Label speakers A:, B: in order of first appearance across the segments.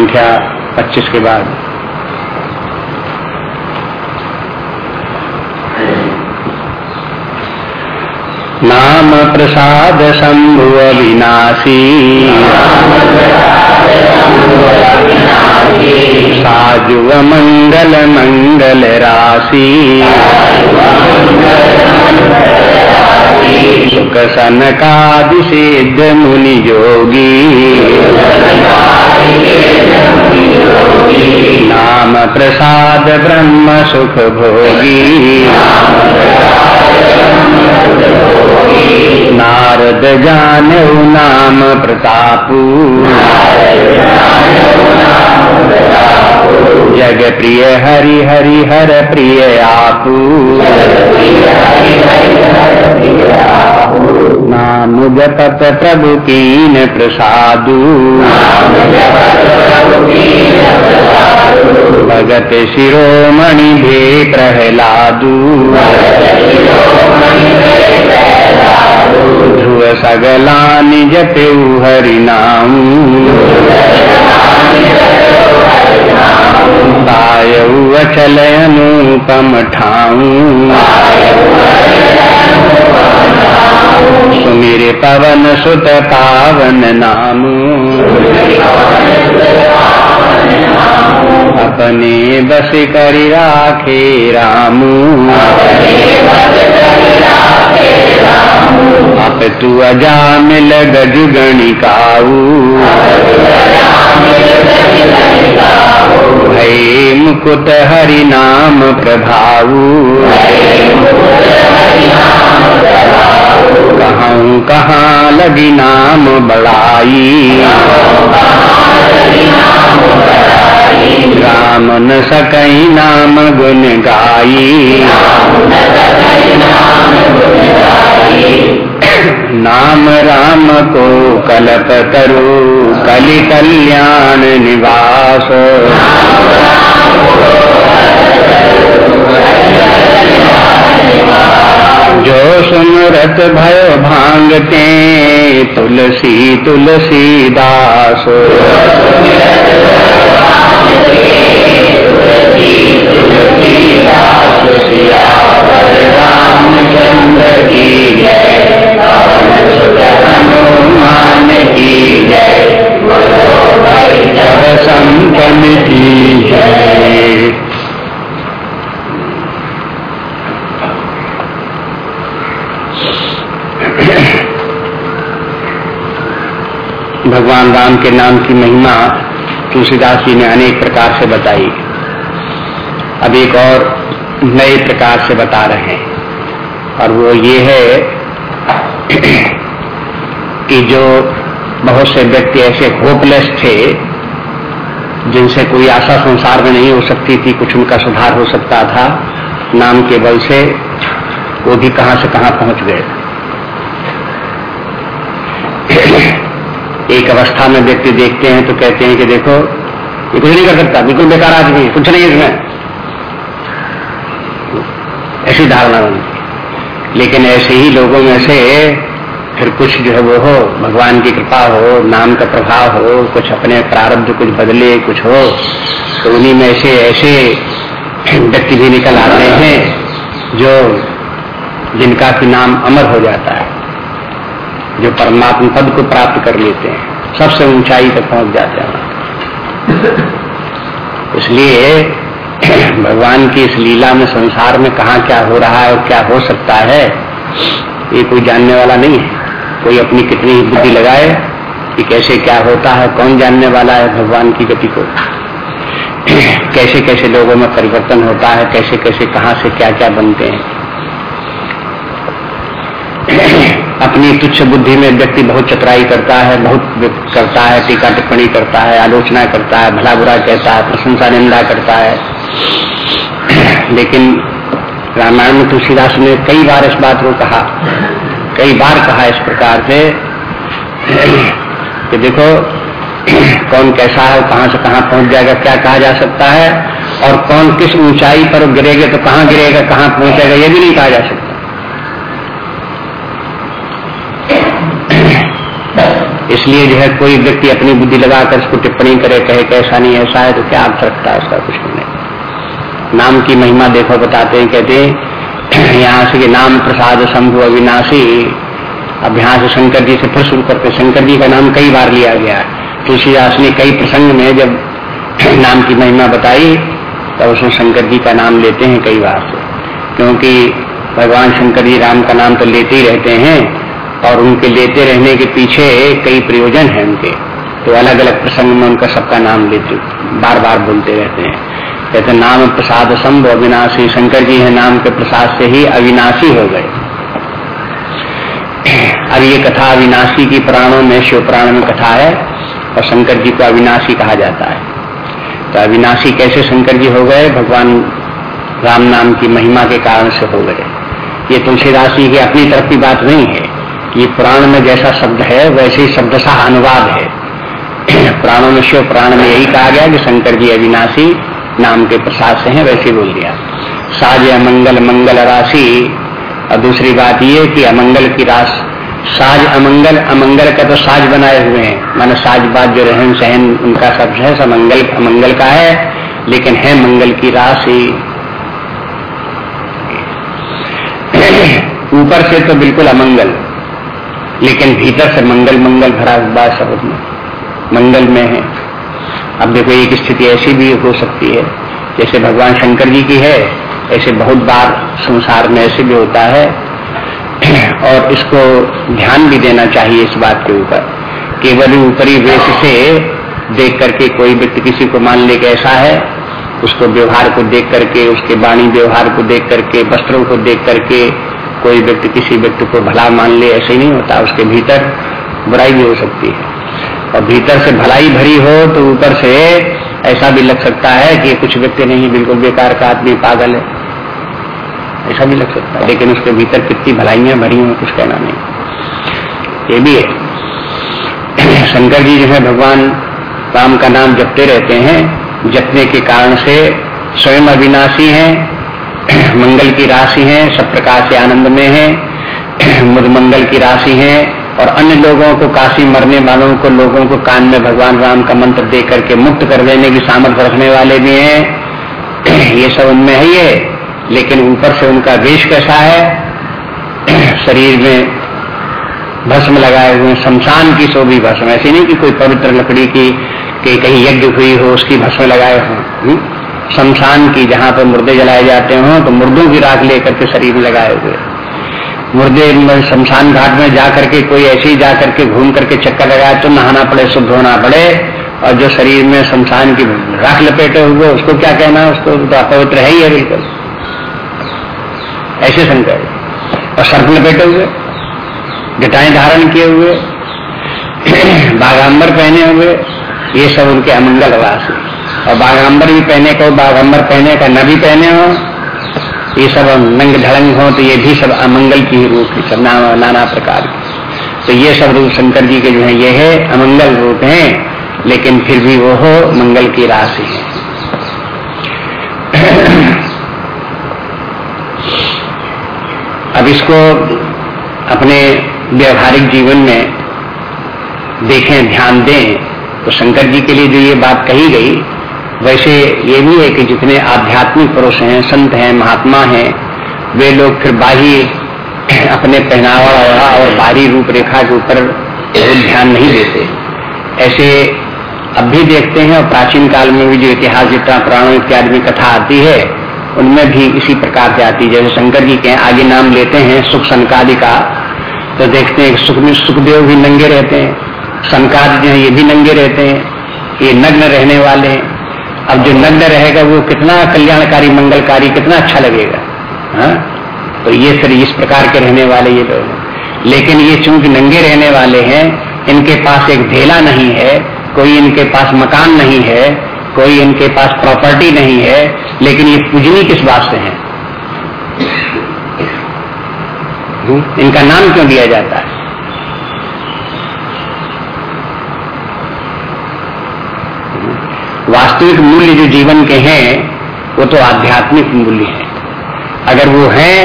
A: संख्या 25 के बाद। नाम प्रसाद शंभु अविनाशी साजुव मंगल मंगल राशि सुख सनकादि सिद्ध मुनि योगी नाम प्रसाद ब्रह्म सुख भोगी नारद जानो नाम प्रतापू जग प्रिय हरि हरि हर प्रिय आपू नाम प्रभु कीन प्रसादु। भगत शिरोमणि भे प्रहलादू। ध्रुव सगला निज पेऊ तायऊ अचल अनुपम ठाऊ। सुमिर पवन सुत पावन नाम। अपने बस करी राखे रामू। आप तू अजा मिल गज भय मुकुट हरि नाम प्रभाऊ कहूँ कहाँ लगी नाम बड़ाई। राम न सकई नाम गुण गाई। नाम राम को कलप करो। कलि कल्याण निवास जो सुमरत भयो भांगते तुलसी तुलसी दास की जय भगवान राम के नाम की महिमा तुलसीदास जी ने अनेक प्रकार से बताई। अब एक और नए प्रकार से बता रहे हैं। और वो ये है कि जो बहुत से व्यक्ति ऐसे होपलेस थे, जिनसे कोई आशा संसार में नहीं हो सकती थी, कुछ उनका सुधार हो सकता था, नाम के बल से वो भी कहाँ से कहाँ पहुँच गए। एक अवस्था में व्यक्ति देखते हैं तो कहते हैं कि देखो, ये कुछ नहीं कर सकता, बिल्कुल बेकार आदमी कुछ नहीं इसमें। ऐसी धारणा लेकिन ऐसे ही लोगों में से फिर कुछ जो है वो हो, भगवान की कृपा हो, नाम का प्रभाव हो, कुछ अपने प्रारब्ध कुछ बदले, कुछ हो तो उन्हीं में ऐसे ऐसे व्यक्ति भी निकल आते हैं जो जिनका कि नाम अमर हो जाता है, जो परमात्मा पद को प्राप्त कर लेते हैं, सबसे ऊंचाई तक पहुँच जाते हैं इसलिए भगवान की इस लीला में संसार में कहा क्या हो रहा है और क्या हो सकता है, ये कोई जानने वाला नहीं है। कोई अपनी कितनी ही बुद्धि लगाए कि कैसे क्या होता है, कौन जानने वाला है भगवान की गति को? कैसे कैसे लोगों में परिवर्तन होता है, कैसे कैसे कहाँ से क्या क्या बनते हैं? अपनी तुच्छ बुद्धि में व्यक्ति बहुत चतुराई करता है, बहुत करता है, टीका टिप्पणी करता है, आलोचना करता है भला बुरा कहता है, प्रशंसा निंदा करता है। लेकिन रामायण में तुलसीदास ने कई बार इस बात को कहा कई बार कहा इस प्रकार से कि देखो, कौन कैसा है कहाँ से कहाँ पहुँच जाएगा, क्या कहा जा सकता है, और कौन किस ऊंचाई पर गिरेगा तो कहाँ गिरेगा, कहाँ पहुंचेगा, ये भी नहीं कहा जा सकता। इसलिए जो है, कोई व्यक्ति अपनी बुद्धि लगाकर उसको टिप्पणी करे, कहे कि ऐसा नहीं, ऐसा है तो क्या अर्थ रखता है उसका कुछ नहीं नाम की महिमा देखो, बताते हैं, कहते हैं यहाँ से नाम प्रसाद शंभु अविनाशी अब यहाँ से शंकर जी से फिर शुरू करते शंकर जी का नाम कई बार लिया गया तुलसीदास ने कई प्रसंग में जब नाम की महिमा बताई तो उसमें शंकर जी का नाम लेते हैं कई बार से। क्योंकि भगवान शंकर जी राम का नाम तो लेते ही रहते हैं, और उनके लेते रहने के पीछे कई प्रयोजन है उनके। तो अलग अलग प्रसंग में उनका सबका नाम लेते बार बार बोलते रहते हैं। कहते नाम प्रसाद संभ अविनाशी। शंकर जी है, नाम के प्रसाद से ही अविनाशी हो गए। अब ये कथा अविनाशी की प्राणों में, शिव प्राण में कथा है और शंकर जी को अविनाशी कहा जाता है। तो अविनाशी कैसे शंकर जी हो गए? भगवान राम नाम की महिमा के कारण से हो गए। ये तुलसीदास जी की अपनी तरफ़ की बात नहीं है ये पुराण में जैसा शब्द है, वैसे ही शब्द सा अनुवाद है। प्राणों में, शिव प्राण में यही कहा गया कि शंकर जी अविनाशी नाम के प्रसाद से हैं, वैसे बोल दिया। साज अमंगल, मंगल राशि। और दूसरी बात ये कि अमंगल की रास, साज अमंगल अमंगल का तो साज बनाए हुए हैं। माना साज बात जो रहन सहन, उनका सब है, सब मंगल अमंगल का है। लेकिन है मंगल की राशि। ऊपर से तो बिल्कुल अमंगल, लेकिन भीतर से मंगल मंगल भरा हुआ में मंगल में है। अब देखो, एक स्थिति ऐसी भी हो सकती है। जैसे भगवान शंकर जी की है, ऐसे बहुत बार संसार में ऐसे भी होता है। और इसको ध्यान भी देना चाहिए इस बात के ऊपर। केवल ऊपरी वेश से देख करके कोई व्यक्ति किसी को मान ले ऐसा है, उसको व्यवहार को देख करके, उसके वाणी व्यवहार को देख करके, वस्त्रों को देख करके कोई व्यक्ति किसी व्यक्ति को भला मान ले, ऐसे नहीं होता। उसके भीतर बुराई भी हो सकती है। और भीतर से भलाई भरी हो तो ऊपर से ऐसा भी लग सकता है कि कुछ व्यक्ति नहीं, बिल्कुल बेकार का आदमी पागल है। ऐसा भी लग सकता है, लेकिन उसके भीतर कितनी भलाइयाँ भरी हो, कुछ कहना नहीं। ये भी है। शंकर जी जो है, भगवान राम का नाम जपते रहते हैं। जपने के कारण से स्वयं अविनाशी हैं, मंगल की राशि है, सब प्रकार से आनंद में है, मुद मंगल की राशि है और अन्य लोगों को काशी मरने वालों को लोगों को कान में भगवान राम का मंत्र दे करके मुक्त कर देने की सामर्थ्य रखने वाले भी हैं। ये सब उनमें है ये। लेकिन ऊपर से उनका वेश कैसा है? शरीर में भस्म लगाए हुए शमशान की शोभी भस्म। ऐसी नहीं कि कोई पवित्र लकड़ी की, कि कहीं यज्ञ हुई हो, उसकी भस्म लगाए हो। हम्म? शमशान की जहाँ पर मुर्दे जलाए जाते हो तो मुर्दों की राख लेकर के शरीर में लगाए हुए। मुर्दे शमशान घाट में जा करके कोई ऐसे ही जा करके घूम करके चक्कर लगाए तो नहाना पड़े, शुद्ध होना पड़े और जो शरीर में शमशान की राख लपेटे हुए, उसको क्या कहना है उसको तो अपवित्र है ही है बिल्कुल। ऐसे शंकर और सर्प लपेटे हुए जटाएँ धारण किए हुए बागाम्बर पहने हुए, ये सब उनके अमंगल वास और बागाम्बर भी पहने को बागाम्बर पहने का न भी पहने हो ये सब नंग ढड़ंग हो तो ये भी सब अमंगल की रूप है, सब नाना प्रकार के। तो ये सब रूप शंकर जी के जो है, ये है अमंगल रूप हैं, लेकिन फिर भी वो हो मंगल की राशि है। अब इसको अपने व्यवहारिक जीवन में देखें, ध्यान दें तो शंकर जी के लिए जो ये बात कही गई वैसे ये भी है कि जितने आध्यात्मिक पुरुष हैं, संत हैं, महात्मा हैं, वे लोग फिर बाही अपने पहनावा और बाहरी रूपरेखा के ऊपर ध्यान नहीं देते। ऐसे अब भी देखते हैं और प्राचीन काल में भी जो इतिहास, जितना पुराणों इत्यादि में कथा आती है, उनमें भी इसी प्रकार से आती है। जैसे शंकर जी के आगे नाम लेते हैं, सुख सनकादि का तो देखते हैं सुख में सुखदेव भी नंगे रहते हैं संकाद जो है, ये भी नंगे रहते हैं, ये नग्न रहने वाले हैं। अब जो नग्न रहेगा वो कितना कल्याणकारी, मंगलकारी, कितना अच्छा लगेगा, हा? तो ये फिर इस प्रकार के रहने वाले ये लोग लेकिन ये चूँकि नंगे रहने वाले हैं, इनके पास एक ढेला नहीं है, कोई इनके पास मकान नहीं है, कोई इनके पास प्रॉपर्टी नहीं है, लेकिन ये पूजनी किस बात से है? इनका नाम क्यों दिया जाता है? वास्तविक मूल्य जो जीवन के हैं, वो तो आध्यात्मिक मूल्य है। अगर वो है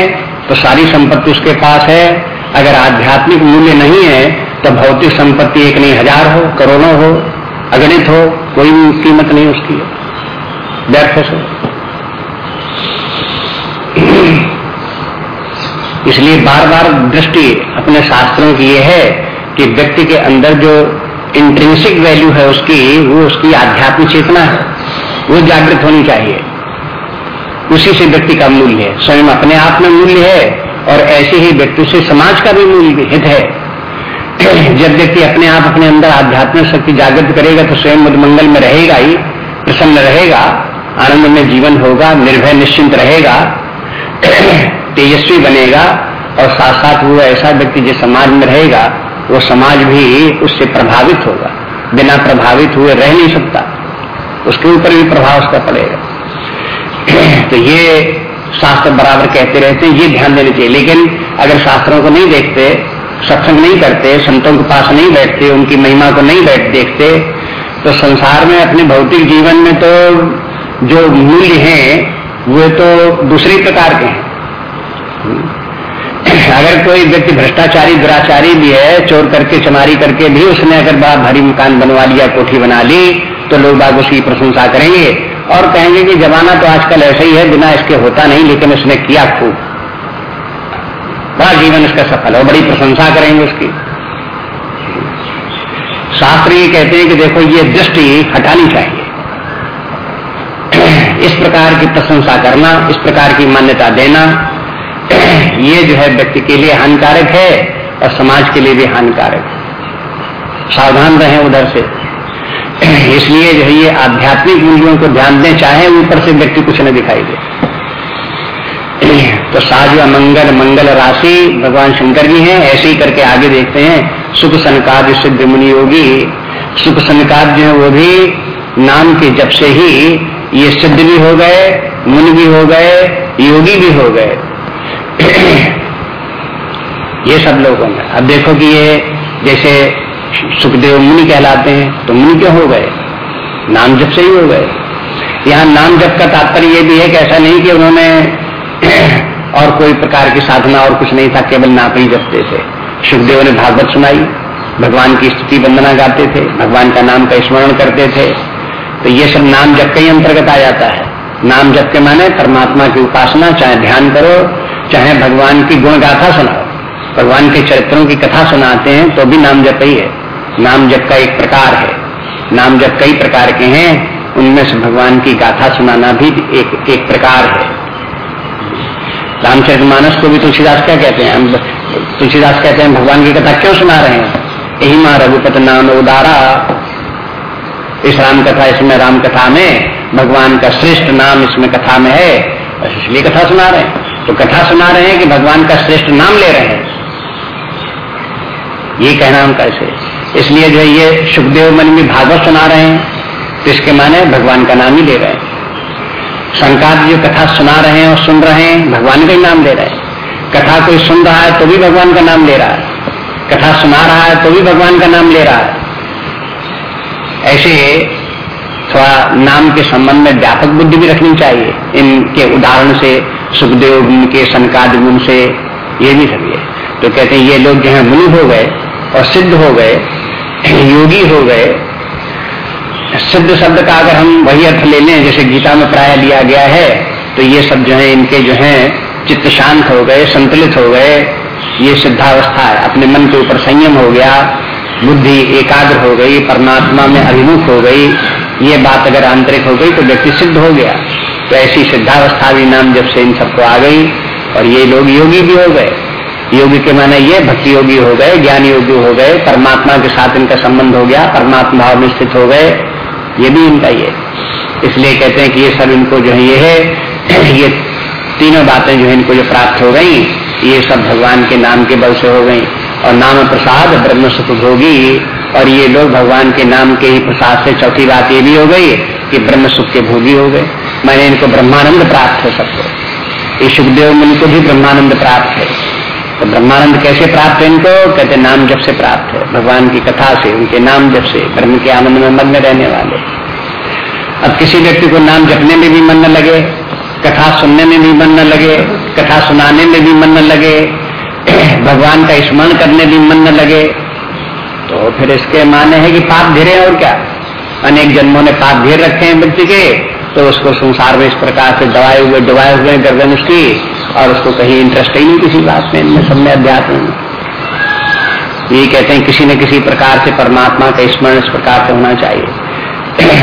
A: तो सारी संपत्ति उसके पास है। अगर आध्यात्मिक मूल्य नहीं है तो भौतिक संपत्ति एक नहीं, हज़ार हो, करोड़ों हो, अगणित हो, कोई कीमत नहीं उसकी। व्यर्थ से इसलिए बार बार दृष्टि अपने शास्त्रों की यह है कि व्यक्ति के अंदर जो इंट्रेंसिक वैल्यू है उसकी, वो उसकी आध्यात्मिक चेतना है, वो जागृत होनी चाहिए। उसी से व्यक्ति का मूल्य है। स्वयं अपने आप में मूल्य है और ऐसे ही व्यक्ति से समाज का भी मूल्य हित है। जब व्यक्ति अपने आप, अपने अंदर आध्यात्मिक शक्ति जागृत करेगा तो स्वयं मंगल में रहेगा ही, प्रसन्न रहेगा, आनंद में जीवन होगा, निर्भय निश्चिंत रहेगा, तेजस्वी बनेगा, और साथ साथ वो ऐसा व्यक्ति जिस समाज में रहेगा वो समाज भी उससे प्रभावित होगा। बिना प्रभावित हुए रह नहीं सकता। उसके ऊपर भी प्रभाव उसका पड़ेगा। तो ये शास्त्र बराबर कहते रहते हैं, ये ध्यान देने चाहिए। लेकिन अगर शास्त्रों को नहीं देखते, सत्संग नहीं करते, संतों के पास नहीं बैठते, उनकी महिमा को नहीं बैठ देखते तो संसार में अपने भौतिक जीवन में तो जो मूल्य हैं, वे तो दूसरे प्रकार के हैं। अगर कोई व्यक्ति भ्रष्टाचारी, दुराचारी भी है, चोर करके, चमारी करके भी उसने अगर बड़ा भारी मकान बनवा लिया, कोठी बना ली तो लोग बाग उसकी प्रशंसा करेंगे। और कहेंगे कि जमाना तो आजकल ऐसा ही है, बिना इसके होता नहीं, लेकिन उसने किया खूब। बड़ा जीवन उसका सफल है बड़ी प्रशंसा करेंगे उसकी। शास्त्र ये कहते हैं कि देखो, ये दृष्टि हटानी चाहिए। इस प्रकार की प्रशंसा करना, इस प्रकार की मान्यता देना ये जो है व्यक्ति के लिए हानिकारक है और समाज के लिए भी हानिकारक है। सावधान रहें उधर से। इसलिए जो है ये आध्यात्मिक मूल्यों को ध्यान दें, चाहे ऊपर से व्यक्ति कुछ न दिखाई दे। तो साज मंगल मंगल राशि भगवान शंकर जी हैं, ऐसे ही करके आगे देखते हैं। सुख सनकाद सिद्ध मुनि योगी, सुख सनकाद जो है वो भी नाम के जब से ही ये सिद्ध भी हो गए, मुनि भी हो गए, योगी भी हो गए। ये सब लोगों में। अब देखो कि ये जैसे सुखदेव मुनि कहलाते हैं तो मुनि क्यों हो गए? नाम जप से ही हो गए। यहाँ नाम जप का तात्पर्य ये भी है कि ऐसा नहीं कि उन्होंने और कोई प्रकार की साधना और कुछ नहीं था, केवल नाम ही जपते थे। सुखदेव ने भागवत सुनाई, भगवान की स्तुति वंदना गाते थे, भगवान का नाम का स्मरण करते थे। तो ये सब नाम जप के ही अंतर्गत आ जाता है। नाम जप के माने परमात्मा की उपासना, चाहे ध्यान करो चाहे भगवान की गुण गाथा सुनाओ, भगवान के चरित्रों की कथा सुनाते हैं तो भी नाम जप ही है। नाम जप का एक प्रकार है। नाम जप कई प्रकार के हैं, उनमें से भगवान की गाथा सुनाना भी एक एक प्रकार है। रामचरित मानस को भी तुलसीदास क्या कहते हैं? हम तुलसीदास कहते हैं, भगवान की कथा क्यों सुना रहे हैं? यही माँ रघुपत नाम उदारा। इस राम कथा इसमें राम कथा में, भगवान का श्रेष्ठ नाम इसमें कथा में है इसलिए कथा सुना रहे हैं। तो कथा सुना रहे हैं कि भगवान का श्रेष्ठ नाम ले रहे हैं। ये कहना हम कैसे इसलिए जो ये सुखदेव मन में भागवत सुना रहे हैं तो इसके माने भगवान का नाम ही ले रहे हैं। शंकर जो कथा सुना रहे हैं और सुन रहे हैं, भगवान का ही नाम ले रहे हैं। कथा कोई सुन रहा है तो भी भगवान का नाम ले रहा है। कथा सुना रहा है तो भी भगवान का नाम ले रहा है। ऐसे थोड़ा नाम के संबंध में व्यापक बुद्धि भी रखनी चाहिए। इनके उदाहरण से सुखदेव गुण के सनकाद गुण से ये भी सभी है तो कहते हैं, ये लोग जो है, मुनि हो गए और सिद्ध हो गए, योगी हो गए। सिद्ध शब्द का अगर हम वही अर्थ ले लें, जैसे गीता में प्राय लिया गया है तो ये सब जो है, इनके जो है, चित्त शांत हो गए, संतुलित हो गए। ये सिद्धावस्था है। अपने मन के ऊपर संयम हो गया, बुद्धि एकाग्र हो गई, परमात्मा में अभिमुख हो गई। ये बात अगर आंतरिक हो गई तो व्यक्ति सिद्ध हो गया। तो ऐसी सिद्धावस्था भी नाम जब से इन सबको आ गई, और ये लोग योगी भी हो गए। योगी के माने ये भक्ति योगी हो गए, ज्ञान योगी हो गए, परमात्मा के साथ इनका संबंध हो गया, परमात्मा भाव में स्थित हो गए। ये भी इनका ये। इसलिए कहते हैं कि ये सब इनको जो है, ये है, ये तीनों बातें जो है इनको जो प्राप्त हो गई, ये सब भगवान के नाम के बल से हो गई। और नाम प्रसाद, ब्रह्म सुख भोगी, और ये लोग भगवान के नाम के ही प्रसाद से चौथी बात ये भी हो गई कि ब्रह्म सुख के भोगी हो गए। मैंने इनको ब्रह्मानंद प्राप्त हो सबको। ये सुखदेव मुनि को भी ब्रह्मानंद प्राप्त है। तो ब्रह्मानंद कैसे प्राप्त है इनको? कहते, नाम जब से प्राप्त है। भगवान की कथा से, उनके नाम जब से ब्रह्म के आनंद में मग्न रहने वाले। अब किसी व्यक्ति को नाम जपने में भी मन न लगे, कथा सुनने में भी मन न लगे, कथा सुनाने में भी मन न लगे, भगवान का स्मरण करने भी मन न लगे तो फिर इसके माने है कि पाप धीरे और क्या? अनेक जन्मों ने पाप धीर रखे हैं व्यक्ति के। तो उसको संसार में इस प्रकार से दबाए हुए डुबाए हुए गर्दन उसकी, और उसको कहीं इंटरेस्ट ही नहीं किसी बात में, इनमें सब में अध्यात्म में ये कहते हैं किसी न किसी प्रकार से परमात्मा का स्मरण इस प्रकार से होना चाहिए।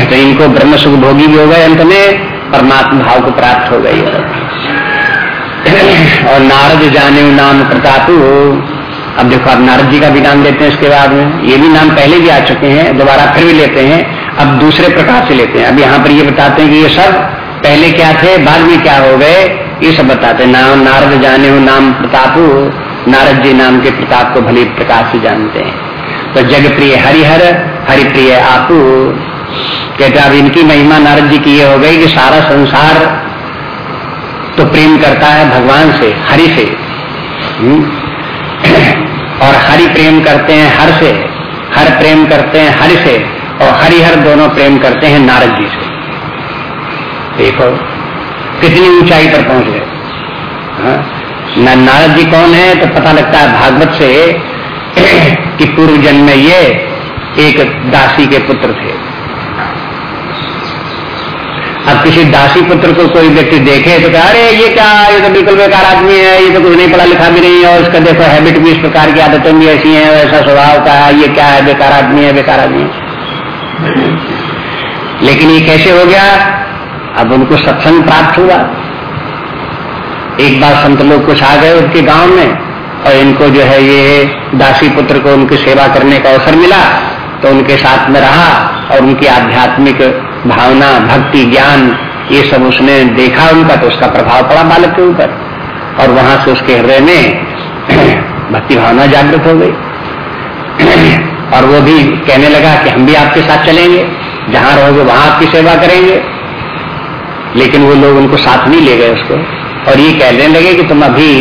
A: तो इनको ब्रह्म सुख भोगी भी हो गए, अंत में परमात्मा भाव को प्राप्त हो गई और नारद जाने नाम प्रतापु अब देखो, आप नारद जी का भी नाम लेते हैं इसके बाद में। ये भी नाम पहले भी आ चुके हैं, दोबारा फिर भी लेते हैं। अब दूसरे प्रकार से लेते हैं। अब यहाँ पर ये बताते हैं कि ये सब पहले क्या थे, बाद में क्या हो गए, ये सब बताते हैं। नाम नारद जाने हो, नाम प्रतापु नारद जी नाम के प्रताप को भली प्रकार से जानते हैं। तो जग प्रिय हरिहर, हरिप्रिय आपू, कहते अब इनकी महिमा नारद जी की ये हो गई कि सारा संसार तो प्रेम करता है भगवान से, हरि से। हम्म? और हरि प्रेम करते हैं हर से, हर प्रेम करते हैं हरि से। और हरिहर दोनों प्रेम करते हैं नारद जी से। देखो, कितनी ऊंचाई पर पहुँच गए। हाँ? नारद जी कौन है तो पता लगता है भागवत से कि पूर्व जन्म में ये एक दासी के पुत्र थे। अब किसी दासी पुत्र को कोई व्यक्ति देखे तो कहा, अरे, ये क्या, ये तो बिल्कुल बेकार आदमी है, ये तो कुछ नहीं, पढ़ा लिखा भी नहीं है, और इसका देखो हैबिट भी इस प्रकार की आदतें भी ऐसी हैं ऐसा स्वभाव का है, ये क्या है, बेकार आदमी है, बेकार आदमी है। लेकिन ये कैसे हो गया? अब उनको सत्संग प्राप्त हुआ। एक बार संत लोग कुछ आ गए उनके गाँव में और इनको जो है ये दासी पुत्र को उनकी सेवा करने का अवसर मिला तो उनके साथ में रहा और उनकी आध्यात्मिक भावना, भक्ति, ज्ञान, ये सब उसने देखा उनका तो उसका प्रभाव पड़ा बालक के ऊपर। और वहाँ से उसके हृदय में भक्ति भावना जागृत हो गई। और वो भी कहने लगा कि हम भी आपके साथ चलेंगे, जहाँ रहोगे वहाँ आपकी सेवा करेंगे। लेकिन वो लोग उनको साथ नहीं ले गए उसको। और ये कहने लगे कि तुम अभी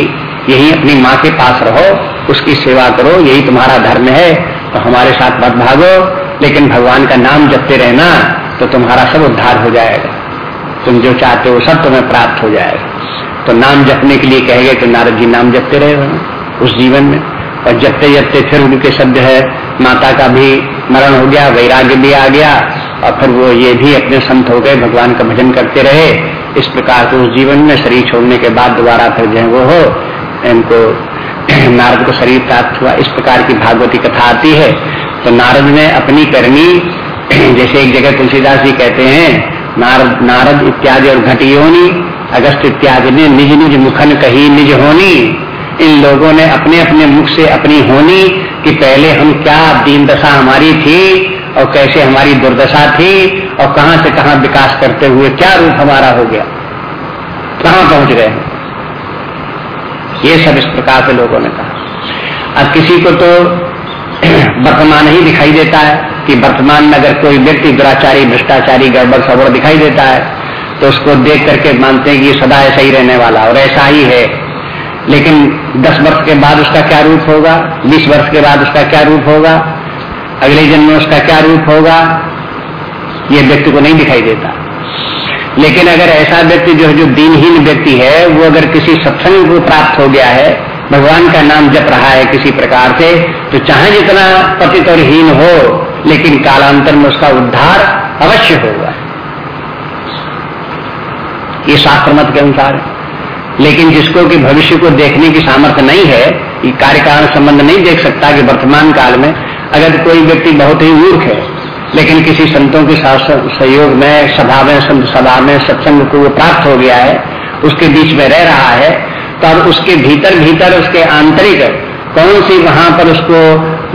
A: यही अपनी माँ के पास रहो, उसकी सेवा करो, यही तुम्हारा धर्म है तो हमारे साथ मत भागो। लेकिन भगवान का नाम जपते रहना तो तुम्हारा सब उद्धार हो जाएगा। तुम जो चाहते हो सब तुम्हें प्राप्त हो जाएगा। तो नाम जपने के लिए कहे गए कि नारद जी नाम जपते रहे उस जीवन में। और जपते जपते फिर उनके शब्द है, माता का भी मरण हो गया, वैराग्य भी आ गया, और फिर वो ये भी अपने संत हो गए, भगवान का भजन करते रहे। इस प्रकार से उस जीवन में शरीर छोड़ने के बाद दोबारा फिर जो वो हो, इनको नारद को शरीर प्राप्त हुआ। इस प्रकार की भागवती कथा आती है। तो नारद ने अपनी करनी जैसे एक जगह तुलसीदास जी कहते हैं, नारद नारद इत्यादि और घटियोनी, अगस्त इत्यादि ने निज निज मुखन कही, निज होनी। इन लोगों ने अपने अपने मुख से अपनी होनी कि पहले हम क्या दीन दशा हमारी थी और कैसे हमारी दुर्दशा थी और कहाँ से कहाँ विकास करते हुए क्या रूप हमारा हो गया। कहाँ पहुँच गए ये सब इस प्रकार के लोगों ने कहा। अब किसी को तो वर्तमान ही दिखाई देता है कि वर्तमान में अगर कोई व्यक्ति दुराचारी, भ्रष्टाचारी, गड़बड़, सबर दिखाई देता है तो उसको देख करके मानते हैं कि ये सदा ऐसा ही रहने वाला और ऐसा ही है। लेकिन दस वर्ष के बाद उसका क्या रूप होगा? बीस वर्ष के बाद उसका क्या रूप होगा? अगले जन्म में उसका क्या रूप होगा? ये व्यक्ति को नहीं दिखाई देता। लेकिन अगर ऐसा व्यक्ति जो है, जो दीनहीन व्यक्ति है, वो अगर किसी सत्संग को प्राप्त हो गया है, भगवान का नाम जप रहा है किसी प्रकार से तो चाहे जितना पतित और हीन हो, लेकिन कालांतर में उसका उद्धार अवश्य होगा। ये शास्त्र मत के अनुसार। है लेकिन जिसको कि भविष्य को देखने की सामर्थ्य नहीं है, ये कार्य कारण संबंध नहीं देख सकता कि वर्तमान काल में अगर कोई व्यक्ति बहुत ही मूर्ख है, लेकिन किसी संतों के साथ सहयोग में, सभा में सभा में सत्संग को वो प्राप्त हो गया है, उसके बीच में रह रहा है तो अब उसके भीतर भीतर उसके आंतरिक कौन सी वहाँ पर उसको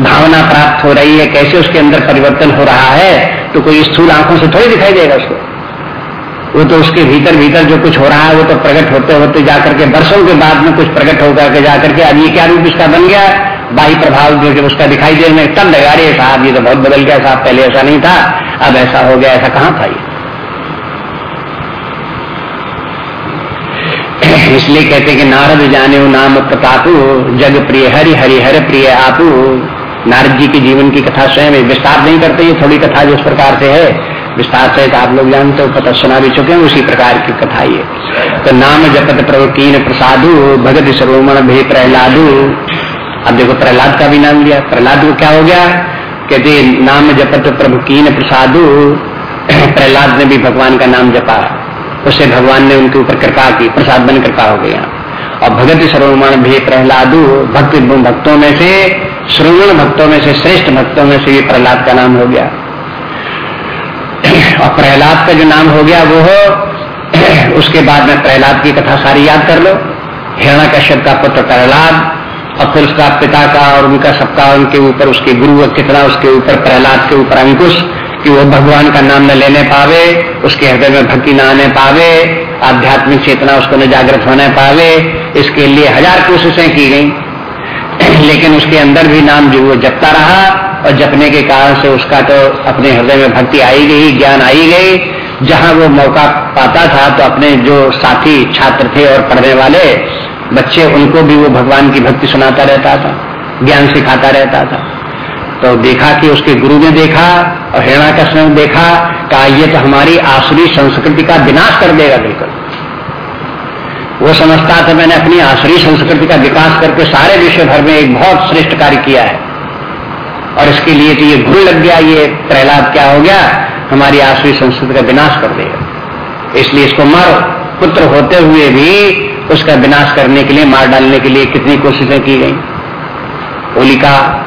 A: भावना प्राप्त हो रही है, कैसे उसके अंदर परिवर्तन हो रहा है तो कोई स्थूल आँखों से थोड़ी दिखाई देगा उसको। वो तो उसके भीतर भीतर जो कुछ हो रहा है, वो तो प्रकट होते होते जाकर के वर्षों के बाद में कुछ प्रकट होकर के जाकर के अब ये क्या रूप इसका बन गया? बाही प्रभाव जो उसका दिखाई दे में तब लगा रहे साहब, ये तो बहुत बदल गया साहब, पहले ऐसा नहीं था, अब ऐसा हो गया, ऐसा कहाँ था ये? इसलिए कहते कि नारद जाने नाम प्रतापु, जग प्रिय हरि हरि हर प्रिय आपू। नारद जी के जीवन की कथा स्वयं विस्तार नहीं करते, ये थोड़ी कथा जो जिस प्रकार से है। विस्तार से आप लोग जानते हो, पता सुना भी चुके हैं, उसी प्रकार की कथा ये। तो नाम जपत प्रभु कीन प्रसादु, भगत श्रोमण भे प्रहलादु। अब देखो, प्रहलाद का भी नाम लिया। प्रहलाद को क्या हो गया? कहते नाम जपत प्रभु कीन प्रसादु। प्रहलाद ने भी भगवान का नाम जपा। उससे भगवान ने उनके ऊपर कृपा की, प्रसाद बन कृपा हो गया। और भगत सर्वमण भी प्रहलादु, भक्त भक्तों में से, श्रवण भक्तों में से, श्रेष्ठ भक्तों में से भी प्रहलाद का नाम हो गया। और प्रहलाद का जो नाम हो गया वो हो, उसके बाद में प्रहलाद की कथा सारी याद कर लो। हिरणा कश्यप का पुत्र प्रहलाद और फिर उसका पिता का और उनका सबका उनके ऊपर, उसके गुरु कितना उसके ऊपर, प्रहलाद के ऊपर अंकुश कि वो भगवान का नाम न लेने पावे, उसके हृदय में भक्ति न आने पावे, आध्यात्मिक चेतना उसको न जागृत होने पावे। इसके लिए हज़ार कोशिशें की गई। लेकिन उसके अंदर भी नाम जो वो जपता रहा और जपने के कारण से उसका तो अपने हृदय में भक्ति आई गई, ज्ञान आई गई। जहाँ वो मौका पाता था तो अपने जो साथी छात्र थे और पढ़ने वाले, बच्चे, उनको भी वो भगवान की भक्ति सुनाता रहता था, ज्ञान सिखाता रहता था। तो देखा कि उसके गुरु ने देखा और हिरणाकश्य ने देखा, कहा, ये तो हमारी आसुरी संस्कृति का विनाश कर देगा बिल्कुल। वो समझता था, मैंने अपनी आसुरी संस्कृति का विकास करके सारे विश्व भर में एक बहुत श्रेष्ठ कार्य किया है। और इसके लिए तो ये गुरु लग गया, ये प्रहलाद क्या हो गया? हमारी आसुरी संस्कृति का विनाश कर देगा। इसलिए इसको मारो। पुत्र होते हुए भी उसका विनाश करने के लिए, मार डालने के लिए कितनी कोशिशें की गई? होलिका,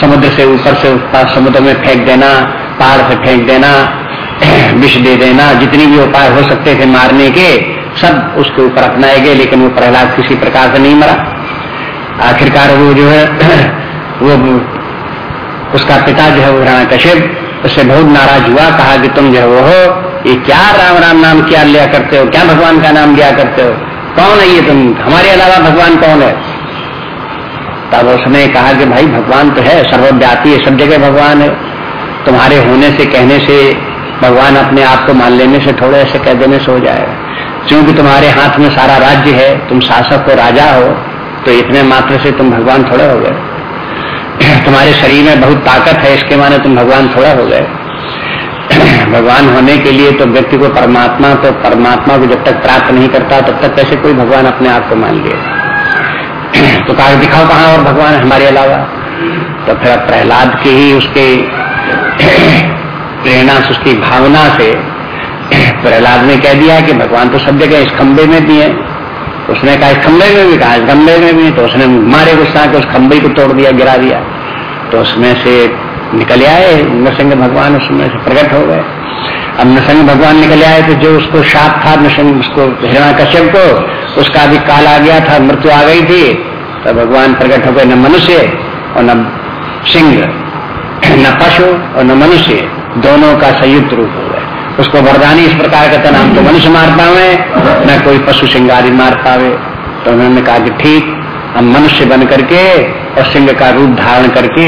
A: समुद्र से ऊपर से समुद्र में फेंक देना, पहाड़ से फेंक देना, विष दे देना, जितनी भी उपाय हो सकते थे मारने के, सब उसके ऊपर अपनाए गए, लेकिन वो प्रहलाद किसी प्रकार से नहीं मरा। आखिरकार वो जो है, वो उसका पिता जो है वो राणा कश्यप, उससे बहुत नाराज़ हुआ, कहा कि तुम जो है वो हो, ये क्या राम राम नाम क्या लिया करते हो, क्या भगवान का नाम लिया करते हो? कौन है ये तुम? हमारे अलावा भगवान कौन है? तब उसने कहा कि भाई, भगवान तो है, सर्वव्यापी है, सब जगह भगवान है। तुम्हारे होने से, कहने से, भगवान अपने आप को मान लेने से थोड़े ऐसे कह देने से हो जाएगा क्योंकि तुम्हारे हाथ में सारा राज्य है, तुम शासक हो, राजा हो तो इतने मात्र से तुम भगवान थोड़े हो गए। तुम्हारे शरीर में बहुत ताकत है, इसके माने तुम भगवान थोड़ा हो गए। भगवान होने के लिए तो व्यक्ति को परमात्मा तो परमात्मा को जब तक प्राप्त नहीं करता, तब तक कैसे कोई भगवान अपने आप को मान लिया तो कहा, दिखाओ कहा और भगवान हमारे अलावा। तो फिर प्रहलाद की ही उसके प्रेरणा से उसकी भावना से प्रहलाद ने कह दिया कि भगवान तो सब जगह इस खंबे में भी है। उसने कहा, इस खंबे में भी कहा, इस खंबे में भी। तो उसने मारे गुस्सा के उस खंबे को तोड़ दिया, गिरा दिया। तो उसमें से निकल आए नरसिंह भगवान उसमें से प्रकट हो गए। अब नरसिंह भगवान निकल आए तो जो उसको शाप था नरसिंह उसको हिरणा कश्यप को, उसका भी काल आ गया था, मृत्यु आ गई थी। तो भगवान प्रकट हो गए, न मनुष्य और न सिंह, न पशु और न मनुष्य, दोनों का संयुक्त रूप हो गए। उसको वरदानी इस प्रकार का नाम तो मनुष्य मार पावे, न कोई पशु सिंगारी मार पावे। तो उन्होंने कहा कि ठीक, हम मनुष्य बन करके और सिंह का रूप धारण करके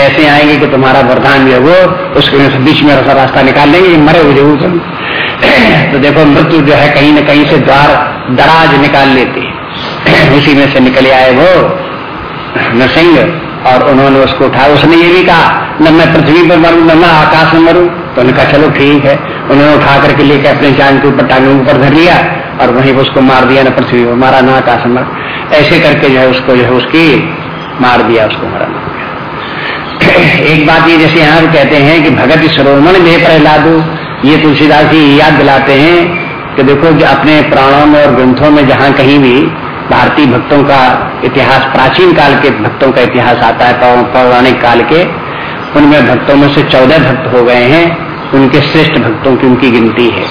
A: ऐसे आएँगे कि तुम्हारा वरदान जो वो उसके बीच में रास्ता निकाल लेंगे मरे हुए ज़रूर तो देखो, मृत्यु जो है कहीं न कहीं से द्वार, दराज निकाल लेती उसी में से निकले आए वो नरसिंह और उन्होंने उसको उठाया। उसने ये भी कहा, न मैं पृथ्वी पर मरू, न मैं आकाश में मरू। तो उन्होंने कहा चलो ठीक है। उन्होंने उठा करके लेके अपने जान के ऊपर टांगे ऊपर धर लिया और वहीं उसको मार दिया न पृथ्वी पर मारा न आकाश में ऐसे करके जो है उसको, जो है उसकी मार दिया, उसको मरा एक बात ये जैसे यहाँ कहते हैं कि भगत श्रोमण में प्रहलादू ये तुलसीदास जी याद दिलाते हैं कि देखो जो अपने प्राणों में और ग्रंथों में जहाँ कहीं भी भारतीय भक्तों का इतिहास, प्राचीन काल के भक्तों का इतिहास आता है पौराणिक काल के, उनमें भक्तों में से चौदह भक्त हो गए हैं। उनके श्रेष्ठ भक्तों की उनकी गिनती है।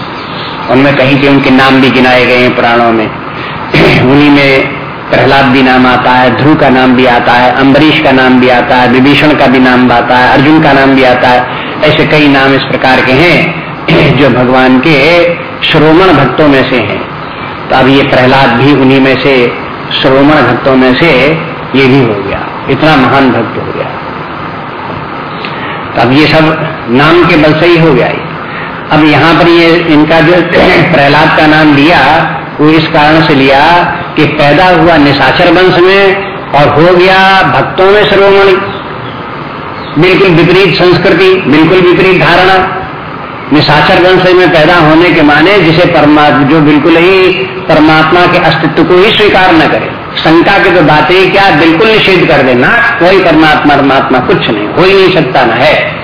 A: उनमें कहीं के उनके नाम भी गिनाए गए हैं पुराणों में। उन्हीं में प्रहलाद भी नाम आता है, ध्रुव का नाम भी आता है अम्बरीश का नाम भी आता है, विभीषण का भी नाम आता है, अर्जुन का नाम भी आता है। ऐसे कई नाम इस प्रकार के हैं जो भगवान के श्रोमण भक्तों में से हैं। तो अब ये प्रहलाद भी उन्हीं में से, श्रोमण भक्तों में से ये भी हो गया। इतना महान भक्त हो गया। तो अब ये सब नाम के बल से ही हो गया अब यहाँ पर ये इनका जो प्रहलाद का नाम लिया, वो इस कारण से लिया कि पैदा हुआ निशाचर वंश में और हो गया भक्तों में सर्वमणि। बिल्कुल विपरीत संस्कृति, बिल्कुल विपरीत धारणा। निशाचर वंश में पैदा होने के माने जिसे परमात्मा जो बिल्कुल ही परमात्मा के अस्तित्व को ही स्वीकार न करे। शंका की तो बात ही, क्या बिल्कुल निषेध कर देना? कोई परमात्मा परमात्मा कुछ नहीं, हो ही नहीं सकता ना, है?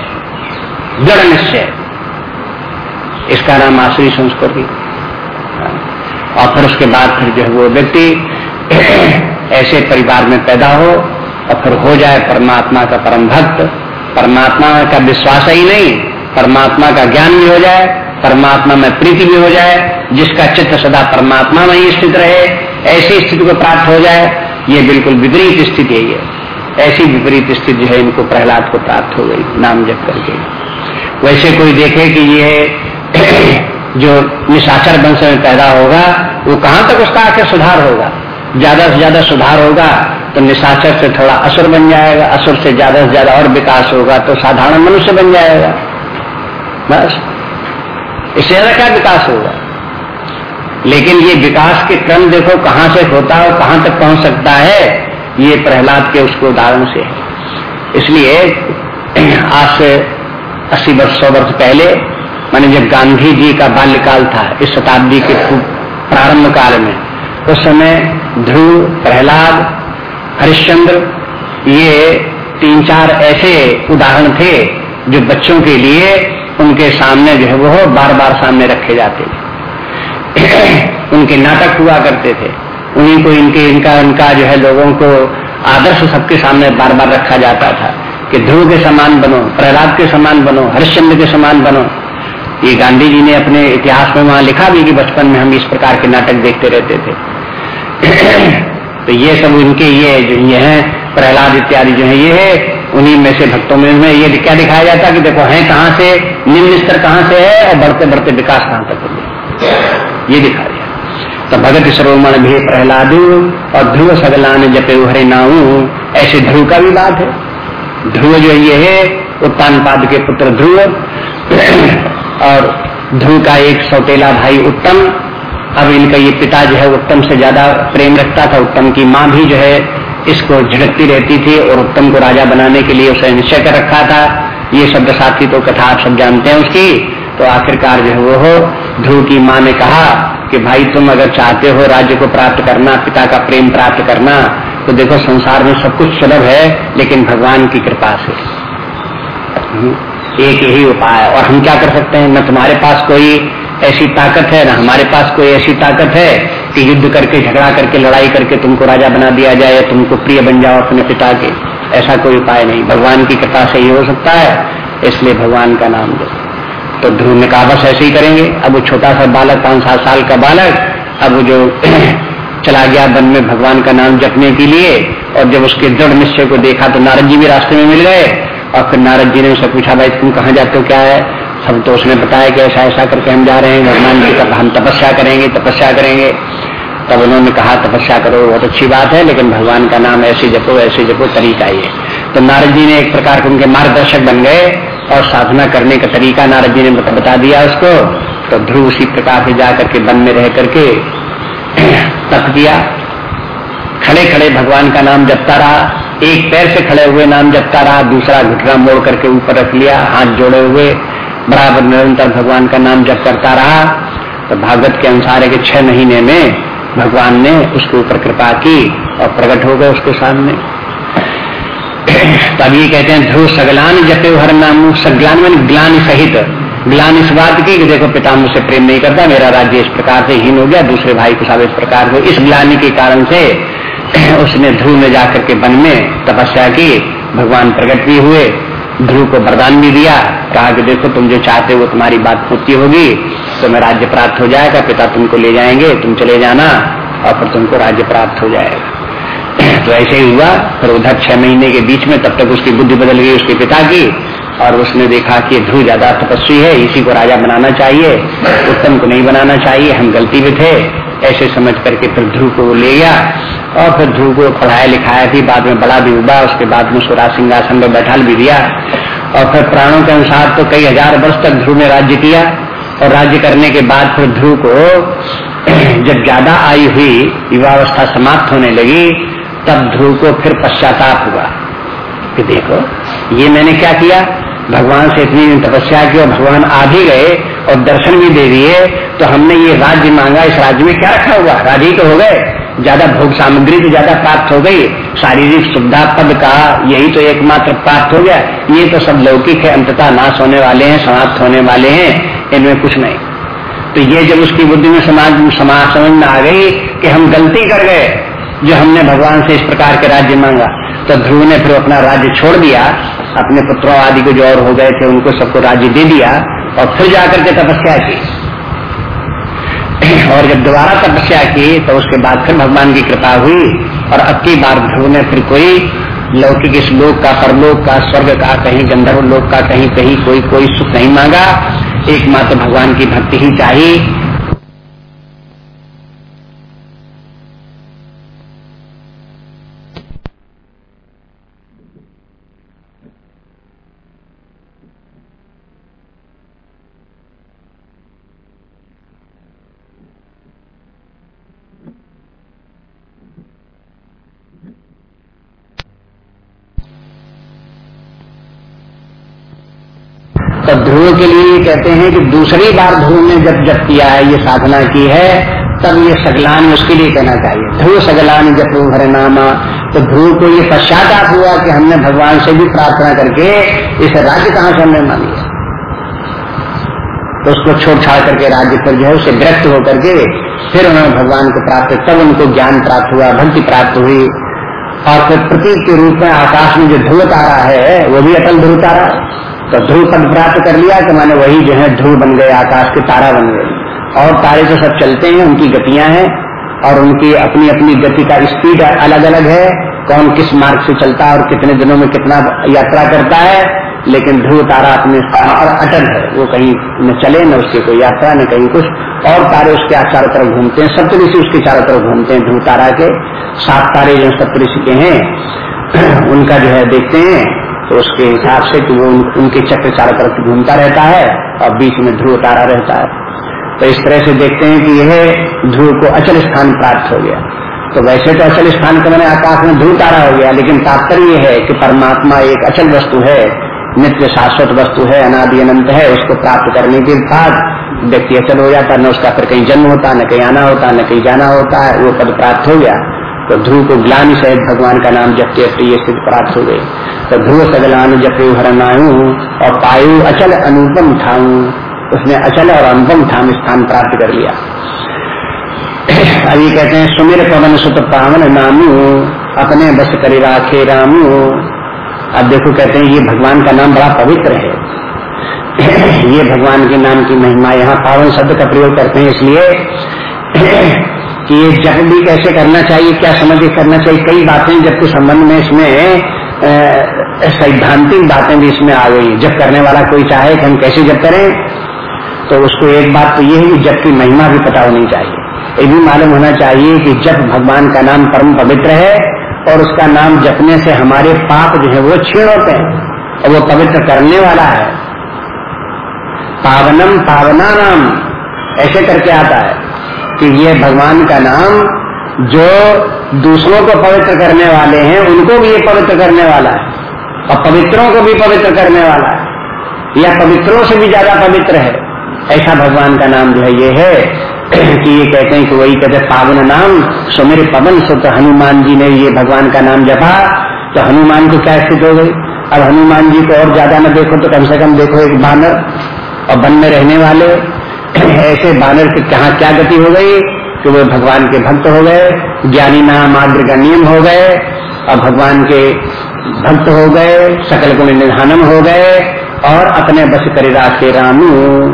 A: दृढ़ निश्चय। इसका नाम आश्री संस्कृति और फिर उसके बाद फिर जो है वो व्यक्ति ऐसे परिवार में पैदा हो, और फिर हो जाए परमात्मा का परम भक्त, परमात्मा का विश्वास ही नहीं, परमात्मा का ज्ञान भी हो जाए, परमात्मा में प्रीति भी हो जाए, जिसका चित्त सदा परमात्मा में ही स्थित रहे ऐसी स्थिति को प्राप्त हो जाए, ये बिल्कुल विपरीत स्थिति है ये। ऐसी विपरीत स्थिति जो है इनको प्रहलाद को प्राप्त हो गई, नाम जप करके। वैसे कोई देखे कि ये जो निशाचर वंश में पैदा होगा, वो कहाँ तक उसका आखिर सुधार होगा? ज़्यादा से ज़्यादा सुधार होगा तो निशाचर से थोड़ा असुर बन जाएगा, असुर से ज़्यादा से ज़्यादा और विकास होगा तो साधारण मनुष्य बन जाएगा। बस। इससे ज़्यादा क्या विकास होगा? लेकिन ये विकास के क्रम देखो, कहाँ से होता है और कहाँ तक पहुँच सकता है, ये प्रहलाद के उसको उदाहरण से इसलिए आज से अस्सी वर्ष, सौ वर्ष पहले, माने जब गांधी जी का बाल्यकाल था, इस शताब्दी के प्रारंभ काल में, उस समय ध्रुव, प्रहलाद, हरिश्चंद्र, ये तीन चार ऐसे उदाहरण थे, जो बच्चों के लिए उनके सामने जो है वो बार बार सामने रखे जाते थे। उनके नाटक हुआ करते थे। उन्हीं को इनके, इनका इनका जो है लोगों को आदर्श सबके सामने बार बार रखा जाता था कि ध्रुव के समान बनो, प्रहलाद के समान बनो, हरिश्चंद्र के समान बनो। ये गांधी जी ने अपने इतिहास में वहाँ लिखा भी कि बचपन में हम इस प्रकार के नाटक देखते रहते थे। तो ये सब इनके ये जो, ये है, प्रहलाद इत्यादि जो है, ये है, उन्हीं में से भक्तों में ये क्या दिखाया जाता कि देखो है कहाँ से, निम्न स्तर कहाँ से है और बढ़ते बढ़ते विकास कहाँ तक हो ये दिखा दिया। तो भगत सरोमण भी प्रहलादु और ध्रुव सगलान जपे हरे नाऊ, ऐसे ध्रुव का भी बात है। ध्रुव जो ये है उत्तान पाद के पुत्र ध्रुव और ध्रुव का एक सौतेला भाई उत्तम। अब इनका ये पिता जो है, उत्तम से ज़्यादा प्रेम रखता था। उत्तम की माँ भी जो है, इसको झिड़कती रहती थी और उत्तम को राजा बनाने के लिए उसे निश्चय कर रखा था। ये शब्द साथी तो कथा आप सब जानते हैं उसकी। तो आखिरकार जो है वो ध्रुव की माँ ने कहा कि भाई तुम अगर चाहते हो राज्य को प्राप्त करना पिता का प्रेम प्राप्त करना तो देखो संसार में सब कुछ सुलभ है लेकिन भगवान की कृपा से। हम्म, एक यही उपाय और हम क्या कर सकते हैं? न तुम्हारे पास कोई ऐसी ताकत है न हमारे पास कोई ऐसी ताकत है कि युद्ध करके झगड़ा करके लड़ाई करके तुमको राजा बना दिया जाए तुमको प्रिय बन जाओ अपने पिता के। ऐसा कोई उपाय नहीं। भगवान की कृपा से ही हो सकता है इसलिए भगवान का नाम दो। तो ध्रुव ने कहा, बस ऐसे ही करेंगे। अब वो छोटा सा बालक, पाँच सात साल का बालक, अब जो चला गया वन में भगवान का नाम जपने के लिए, और जब उसके दृढ़ निश्चय को देखा तो नारद जी भी रास्ते में मिल गए। और फिर नारद जी ने उसे पूछा, भाई, तुम कहाँ जाते हो, क्या है? सब तो उसने बताया कि ऐसा ऐसा करके हम जा रहे हैं, भगवान की तब हम तपस्या करेंगे तपस्या करेंगे। तब उन्होंने कहा, तपस्या करो, बहुत अच्छी बात है, लेकिन भगवान का नाम ऐसे जपो ऐसे जपो, तरीका है। तो नारद जी ने एक प्रकार के उनके मार्गदर्शक बन गए। और साधना करने का तरीका नारद जी ने बता दिया उसको तो ध्रुव उसी प्रकार से जाकर के वन में रह करके तप किया। खड़े खड़े भगवान का नाम जपता रहा। एक पैर से खड़े हुए नाम जपता रहा, दूसरा घुटना मोड़ करके ऊपर रख लिया, हाथ जोड़े हुए, बराबर निरंतर भगवान का नाम जप करता रहा। तो भागवत के अनुसार है कि छह महीने में भगवान ने उसके ऊपर कृपा की और प्रकट हो गए उसके सामने। तब ये कहते हैं, ध्रुव सगलान जपे हर नाम, सगलान में ग्लान सहित। ग्लान इस बात की कि देखो, पिता मुझसे प्रेम नहीं करता, मेरा राज्य इस प्रकार से हीन हो गया, दूसरे भाई के साथ इस प्रकार हो इस ग्लानी के कारण से उसने ध्रुव में जाकर के वन में तपस्या की, भगवान प्रकट भी हुए, ध्रुव को वरदान भी दिया, कहा कि देखो, तुम जो चाहते हो तुम्हारी बात पूर्ति होगी तो मैं राज्य प्राप्त हो जाएगा, पिता तुमको ले जाएँगे, तुम चले जाना, और फिर तुमको राज्य प्राप्त हो जाएगा। तो ऐसे ही हुआ, फिर उधर छह महीने के बीच में तब तक उसकी बुद्धि बदल गई उसके पिता की और उसने देखा कि ध्रुव ज़्यादा तपस्वी है, इसी को राजा बनाना चाहिए, उत्तम को नहीं बनाना चाहिए, हम गलती में थे, ऐसे समझ करके फिर ध्रुव को ले गया, और फिर ध्रुव को पढ़ाया लिखाया भी, बाद में बड़ा भी हुआ, उसके बाद में सुरा सिंहासन में बैठा भी दिया, और फिर प्राणों के अनुसार तो कई हज़ार वर्ष तक ध्रुव ने राज्य किया, और राज्य करने के बाद फिर ध्रुव को जब ज़्यादा आयु हुई, युवावस्था समाप्त होने लगी तब ध्रुव को फिर पश्चाताप हुआ। कि देखो, ये मैंने क्या किया? भगवान से इतनी तपस्या की और भगवान आ भी गए और दर्शन भी दे दिए तो हमने ये राज्य मांगा। इस राज्य में क्या रखा हुआ? राज़ी तो हो गए। ज़्यादा भोग सामग्री तो ज़्यादा प्राप्त हो गई। शारीरिक सुविधा पद का यही तो एकमात्र प्राप्त हो गया। ये तो सब लौकिक है, अंततः नाश होने वाले हैं, समाप्त होने वाले हैं। इनमें कुछ नहीं। तो ये जब उसकी बुद्धि में समाज समाज समझ में आ गई कि हम गलती कर गए जो हमने भगवान से इस प्रकार के राज्य मांगा तो ध्रुव ने फिर अपना राज्य छोड़ दिया, अपने पुत्रों आदि को जो और हो गए थे, उनको सबको राज्य दे दिया, और फिर जाकर के तपस्या की। और जब दोबारा तपस्या की तो उसके बाद फिर भगवान की कृपा हुई, और अब की बार ध्रुव ने फिर कोई लौकिक इस लोक का, परलोक का, स्वर्ग का, कहीं गंधर्व लोक का, कहीं कहीं कोई कोई सुख नहीं मांगा। एकमात्र भगवान की भक्ति ही चाहिए। ध्रुव के लिए ये कहते हैं कि दूसरी बार ध्रुव ने जब जब किया है, ये साधना की है, तब ये सगलान उसके लिए कहना चाहिए। ध्रुव सगलान जब हरे नामा तो ध्रुव को ये पश्चाताप हुआ कि हमने भगवान से भी प्रार्थना करके इस राज्य कहाँ से हमने मांगी? है तो उसको छोड़ छाड़ करके राज्य पर जो है, उसे विरक्त होकर के फिर उन्होंने भगवान को प्राप्त, तब उनको ज्ञान प्राप्त हुआ, भक्ति प्राप्त हुई। और फिर प्रतीक के रूप में आकाश में जो ध्रुव तारा है, वो भी अटल ध्रुव तारा तो ध्रुव पद प्राप्त कर लिया कि माने वही जो है ध्रुव बन गए, आकाश के तारा बन गए। और तारे तो सब चलते हैं, उनकी गतियाँ हैं, और उनकी अपनी अपनी गति का स्पीड अलग अलग है, कौन किस मार्ग से चलता है और कितने दिनों में कितना यात्रा करता है, लेकिन ध्रुव तारा अपने स्थान और अटल है। वो कहीं न चले, न उसकी कोई यात्रा, न कहीं कुछ। और तारे उसके चारों तरफ़ घूमते हैं, सप्तऋषि उसके चारों तरफ़ घूमते हैं, ध्रुव तारा के। सात तारे जो सप्तऋषि के हैं, उनका जो है देखते हैं तो उसके हिसाब से कि वो उन, उनके चक्र चारों तरफ़ घूमता रहता है और बीच में ध्रुव तारा रहता है। तो इस तरह से देखते हैं कि यह ध्रुव को अचल स्थान प्राप्त हो गया। तो वैसे तो अचल स्थान का मैंने आकाश में ध्रुव तारा हो गया लेकिन तात्पर्य है कि परमात्मा एक अचल वस्तु है नित्य शाश्वत वस्तु है अनादि अनंत है उसको प्राप्त करने के बाद व्यक्ति अचल हो जाता न उसका फिर कहीं जन्म होता न कहीं आना होता न कहीं जाना होता है वो पद प्राप्त हो गया। तो ध्रुव को ग्लानी सहित भगवान का नाम जपते जपते ये स्थिति प्राप्त हो गई तो ध्रुव सगलान जपे हरनायु और पायु अचल अनुपम ठाऊ उसने अचल और अनुपम ठाम स्थान प्राप्त कर लिया। अभी कहते हैं, सुमिर पवन सुत पावन नामू, अपने बस करे राखे रामू। अब देखो कहते हैं, ये भगवान का नाम बड़ा पवित्र है। ये भगवान के नाम की महिमा यहाँ पावन शब्द का प्रयोग करते हैं, इसलिए कि ये जप भी कैसे करना चाहिए, क्या समझ करना चाहिए, कई बातें जब के संबंध में इसमें सैद्धांतिक बातें भी इसमें आ गई। जब करने वाला कोई चाहे कि हम कैसे जब करें तो उसको एक बात तो ये है कि जब की महिमा भी पता होनी चाहिए। ये भी मालूम होना चाहिए कि जब भगवान का नाम परम पवित्र है और उसका नाम जपने से हमारे पाप जो है वो छीण होते हैं और वो पवित्र करने वाला है। पावनम पावना नाम ऐसे करके आता है। कि ये भगवान का नाम जो दूसरों को पवित्र करने वाले हैं, उनको भी ये पवित्र करने वाला है, और पवित्रों को भी पवित्र करने वाला है, या पवित्रों से भी ज़्यादा पवित्र है। ऐसा भगवान का नाम जो है ये है कि ये कहते हैं कि वही कहते पावन नाम, सो मेरे पवन सुत हनुमान जी ने ये भगवान का नाम जपा तो हनुमान को क्या स्थित हो गई? अब हनुमान जी को और ज़्यादा न देखो तो कम से कम देखो एक बानर, और वन में रहने वाले ऐसे बानर की कहा क्या गति हो गई कि वो भगवान के भक्त हो गए, ज्ञानी नाम अग्रगण्यम हो गए और भगवान के भक्त हो गए, सकल गुण निधानम हो गए, और अपने बस करे राखे रामू।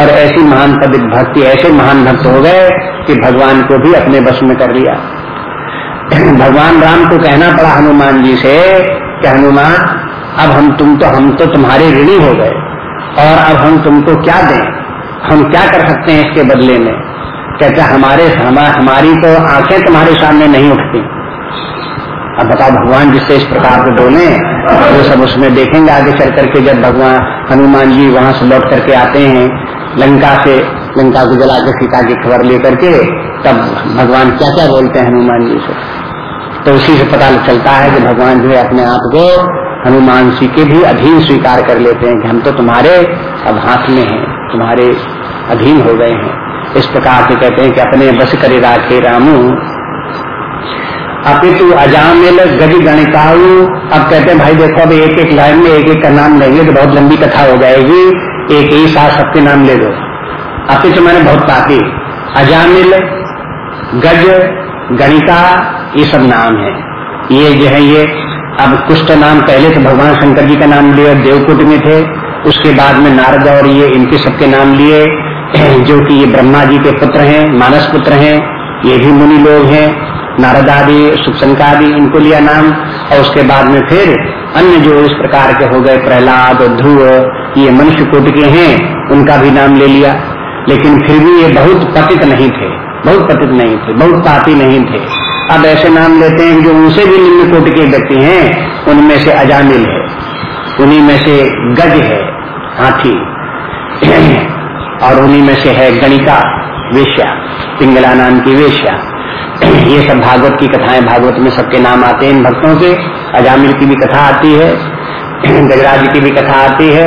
A: और ऐसी महान पवित्र भक्ति, ऐसे महान भक्त हो गए कि भगवान को भी अपने बस में कर लिया। भगवान राम को कहना पड़ा हनुमान जी से कि, हनुमान, अब हम तुम तो हम तो तुम्हारे ऋणी हो गए, और अब हम तुमको क्या दें? हम क्या कर सकते हैं इसके बदले में? कहते, हमारे हमारी तो आँखें तुम्हारे सामने नहीं उठती। अब बताओ, भगवान जिससे इस प्रकार के बोले, वो सब उसमें देखेंगे आगे चल करके, जब भगवान, हनुमान जी वहाँ से लौट करके आते हैं, लंका से, लंका को जला के सीता की खबर लेकर के, तब भगवान क्या क्या बोलते हैं हनुमान जी से? तो उसी से पता चलता है कि भगवान जो अपने आप को हनुमान जी के भी अधीन स्वीकार कर लेते हैं कि हम तो तुम्हारे अब हाथ में हैं। तुम्हारे अधीन हो गए हैं। इस प्रकार से कहते हैं कि अपने बस करे राखे रामू। अपितु अजामिल गज गणिकाऊ अब कहते हैं, भाई देखो अभी एक एक लाइन में एक एक का नाम लेंगे तो बहुत लंबी कथा हो जाएगी। एक ही साथ सबके नाम ले दो अपितु मैंने बहुत पाती अजामिल गज, गणिका, ये सब नाम है। ये जो है, ये, अब तो नाम पहले तो भगवान शंकर जी का नाम लिए देवकुट में थे। उसके बाद में नारद और ये इनके सबके नाम लिए, जो कि ये ब्रह्मा जी के पुत्र हैं, मानस पुत्र हैं, ये भी मुनि लोग हैं, नारद आदि सुखशंका आदि इनको लिया नाम, और उसके बाद में फिर अन्य जो इस प्रकार के हो गए प्रहलाद और ध्रुव, ये मनुष्य कोट के हैं, उनका भी नाम ले लिया। लेकिन फिर भी ये बहुत पतित नहीं थे, बहुत पतित नहीं थे, बहुत पापी नहीं थे। अब ऐसे नाम लेते हैं जो उनसे भी निम्न कोट के व्यक्ति हैं, उनमें से अजामिल है, उन्हीं में से गज है हाथी। और उन्हीं में से है गणिका वेश्या, पिंगला नाम की वेश्या। ये सब भागवत की कथाएँ भागवत में सबके नाम आते हैं। इन भक्तों के, अजामिल की भी कथा आती है, गजराज की भी कथा आती है।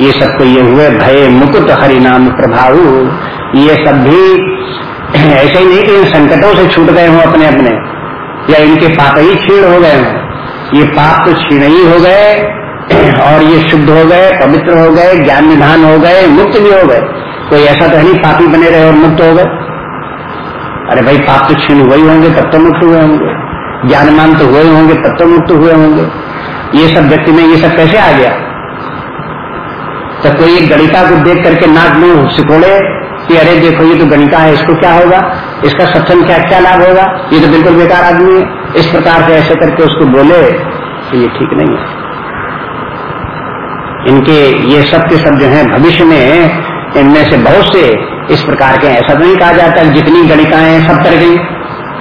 A: ये सब तो ये हुए भय मुकुट हरि नाम प्रभाव। ये सब भी ऐसे ही नहीं कि इन संकटों से छूट गए हों अपने अपने या इनके पाप ही छीण हो गए हों। ये पाप तो छीण ही हो गए और ये शुद्ध हो गए, पवित्र हो गए, ज्ञान निधान हो गए, मुक्त भी हो गए। कोई ऐसा तो नहीं, पापी बने रहे और मुक्त हो गए। अरे भाई, पाप तो क्षीण हुए होंगे, तब तो मुक्त हुए होंगे। ज्ञानमान तो हुए होंगे, तब तो मुक्त हुए होंगे। ये सब व्यक्ति में ये सब कैसे आ गया? तो कोई एक गणिका को देख करके नाक में सिकोड़े कि अरे देखो, ये तो गणिका है, इसको क्या होगा? इसका सत्संग क्या क्या लाभ होगा? ये तो बिल्कुल बेकार आदमी है। इस प्रकार से ऐसे करके उसको बोले तो ये ठीक नहीं है। इनके ये सत्य सब जो है, भविष्य में इनमें से बहुत से इस प्रकार के ऐसा तो नहीं कहा जाता है जितनी गणिकाएँ सब कर गई,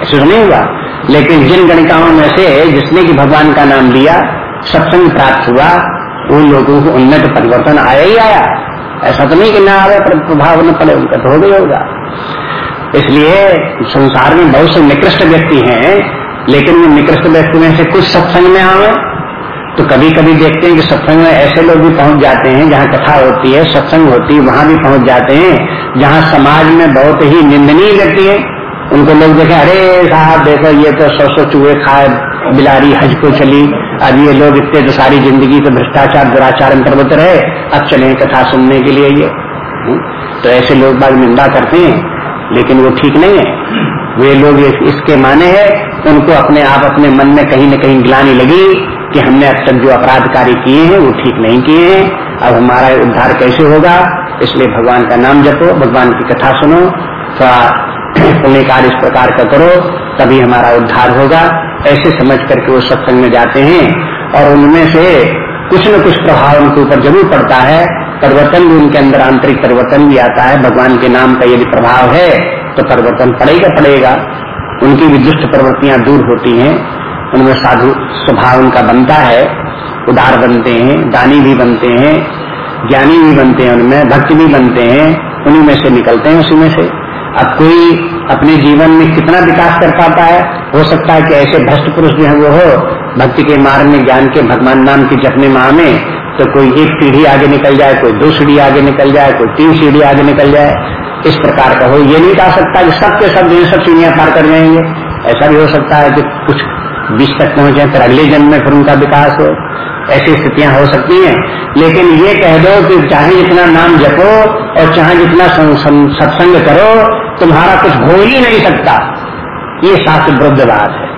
A: ऐसे तो नहीं हुआ। लेकिन जिन गणिकाओं में से जिसने की भगवान का नाम लिया, सत्संग प्राप्त हुआ, उन लोगों को उन्नत परिवर्तन आया ही आया। ऐसा तो नहीं कि ना आवे प्रभाव न पड़े, उनका तो हो गया होगा। इसलिए संसार में बहुत से निकृष्ट व्यक्ति हैं, लेकिन निकृष्ट व्यक्ति में से कुछ सत्संग में आवे तो कभी कभी देखते हैं कि सत्संग में ऐसे लोग भी पहुँच जाते हैं जहाँ कथा होती है सत्संग होती है वहाँ भी पहुँच जाते हैं जहाँ समाज में बहुत ही निंदनीय व्यक्ति है। उनको लोग देखे अरे साहब देखो ये तो सौ सौ चूहे खाए बिलारी हज को चली अब ये लोग इतने तो सारी ज़िंदगी तो भ्रष्टाचार दुराचार अंतर्गत रहे अब चले कथा सुनने के लिए ये। हम्म, तो ऐसे लोग बाग निंदा करते हैं लेकिन वो ठीक नहीं है। वे लोग इसके माने हैं उनको अपने आप अपने मन में कहीं न कहीं गिलानी लगी कि हमने अब तक जो अपराध कार्य किए हैं, वो ठीक नहीं किए हैं। अब हमारा उद्धार कैसे होगा? इसलिए भगवान का नाम जपो, भगवान की कथा सुनो, थोड़ा कार्य इस प्रकार का करो, तभी हमारा उद्धार होगा। ऐसे समझ करके वो सत्संग में जाते हैं और उनमें से कुछ न कुछ प्रभाव उनके ऊपर ज़रूर पड़ता है। परिवर्तन भी उनके अंदर आंतरिक परिवर्तन भी आता है। भगवान के नाम का यदि प्रभाव है तो परिवर्तन पड़ेगा पड़ेगा। उनकी भी दुष्ट प्रवृत्तियाँ दूर होती हैं। उनमें साधु स्वभाव उनका बनता है, उदार बनते हैं, दानी भी बनते हैं, ज्ञानी भी बनते हैं उनमें, भक्ति भी बनते हैं, उन्हीं में से निकलते हैं उसी में से। अब कोई अपने जीवन में कितना विकास कर पाता है, हो सकता है कि ऐसे भ्रष्ट पुरुष जो है वो हो, भक्ति के मार्ग में, ज्ञान के, भगवान नाम की जपने माह में तो कोई एक सीढ़ी आगे निकल जाए, कोई दो सीढ़ी आगे निकल जाए, कोई तीन सीढ़ी आगे निकल जाए, इस प्रकार का हो। ये नहीं कहा सकता कि सबके सब जो सब सीढ़ियाँ पार कर जाएँगे। ऐसा भी हो सकता है कि कुछ बीच तक पहुँचे, फिर अगले जन्म में फिर उनका विकास हो। ऐसी स्थितियाँ हो सकती हैं। लेकिन ये कह दो कि चाहे जितना नाम जपो और चाहे जितना सत्संग करो, तुम्हारा कुछ हो ही नहीं सकता। ये शास्त्र विरुद्ध बात है।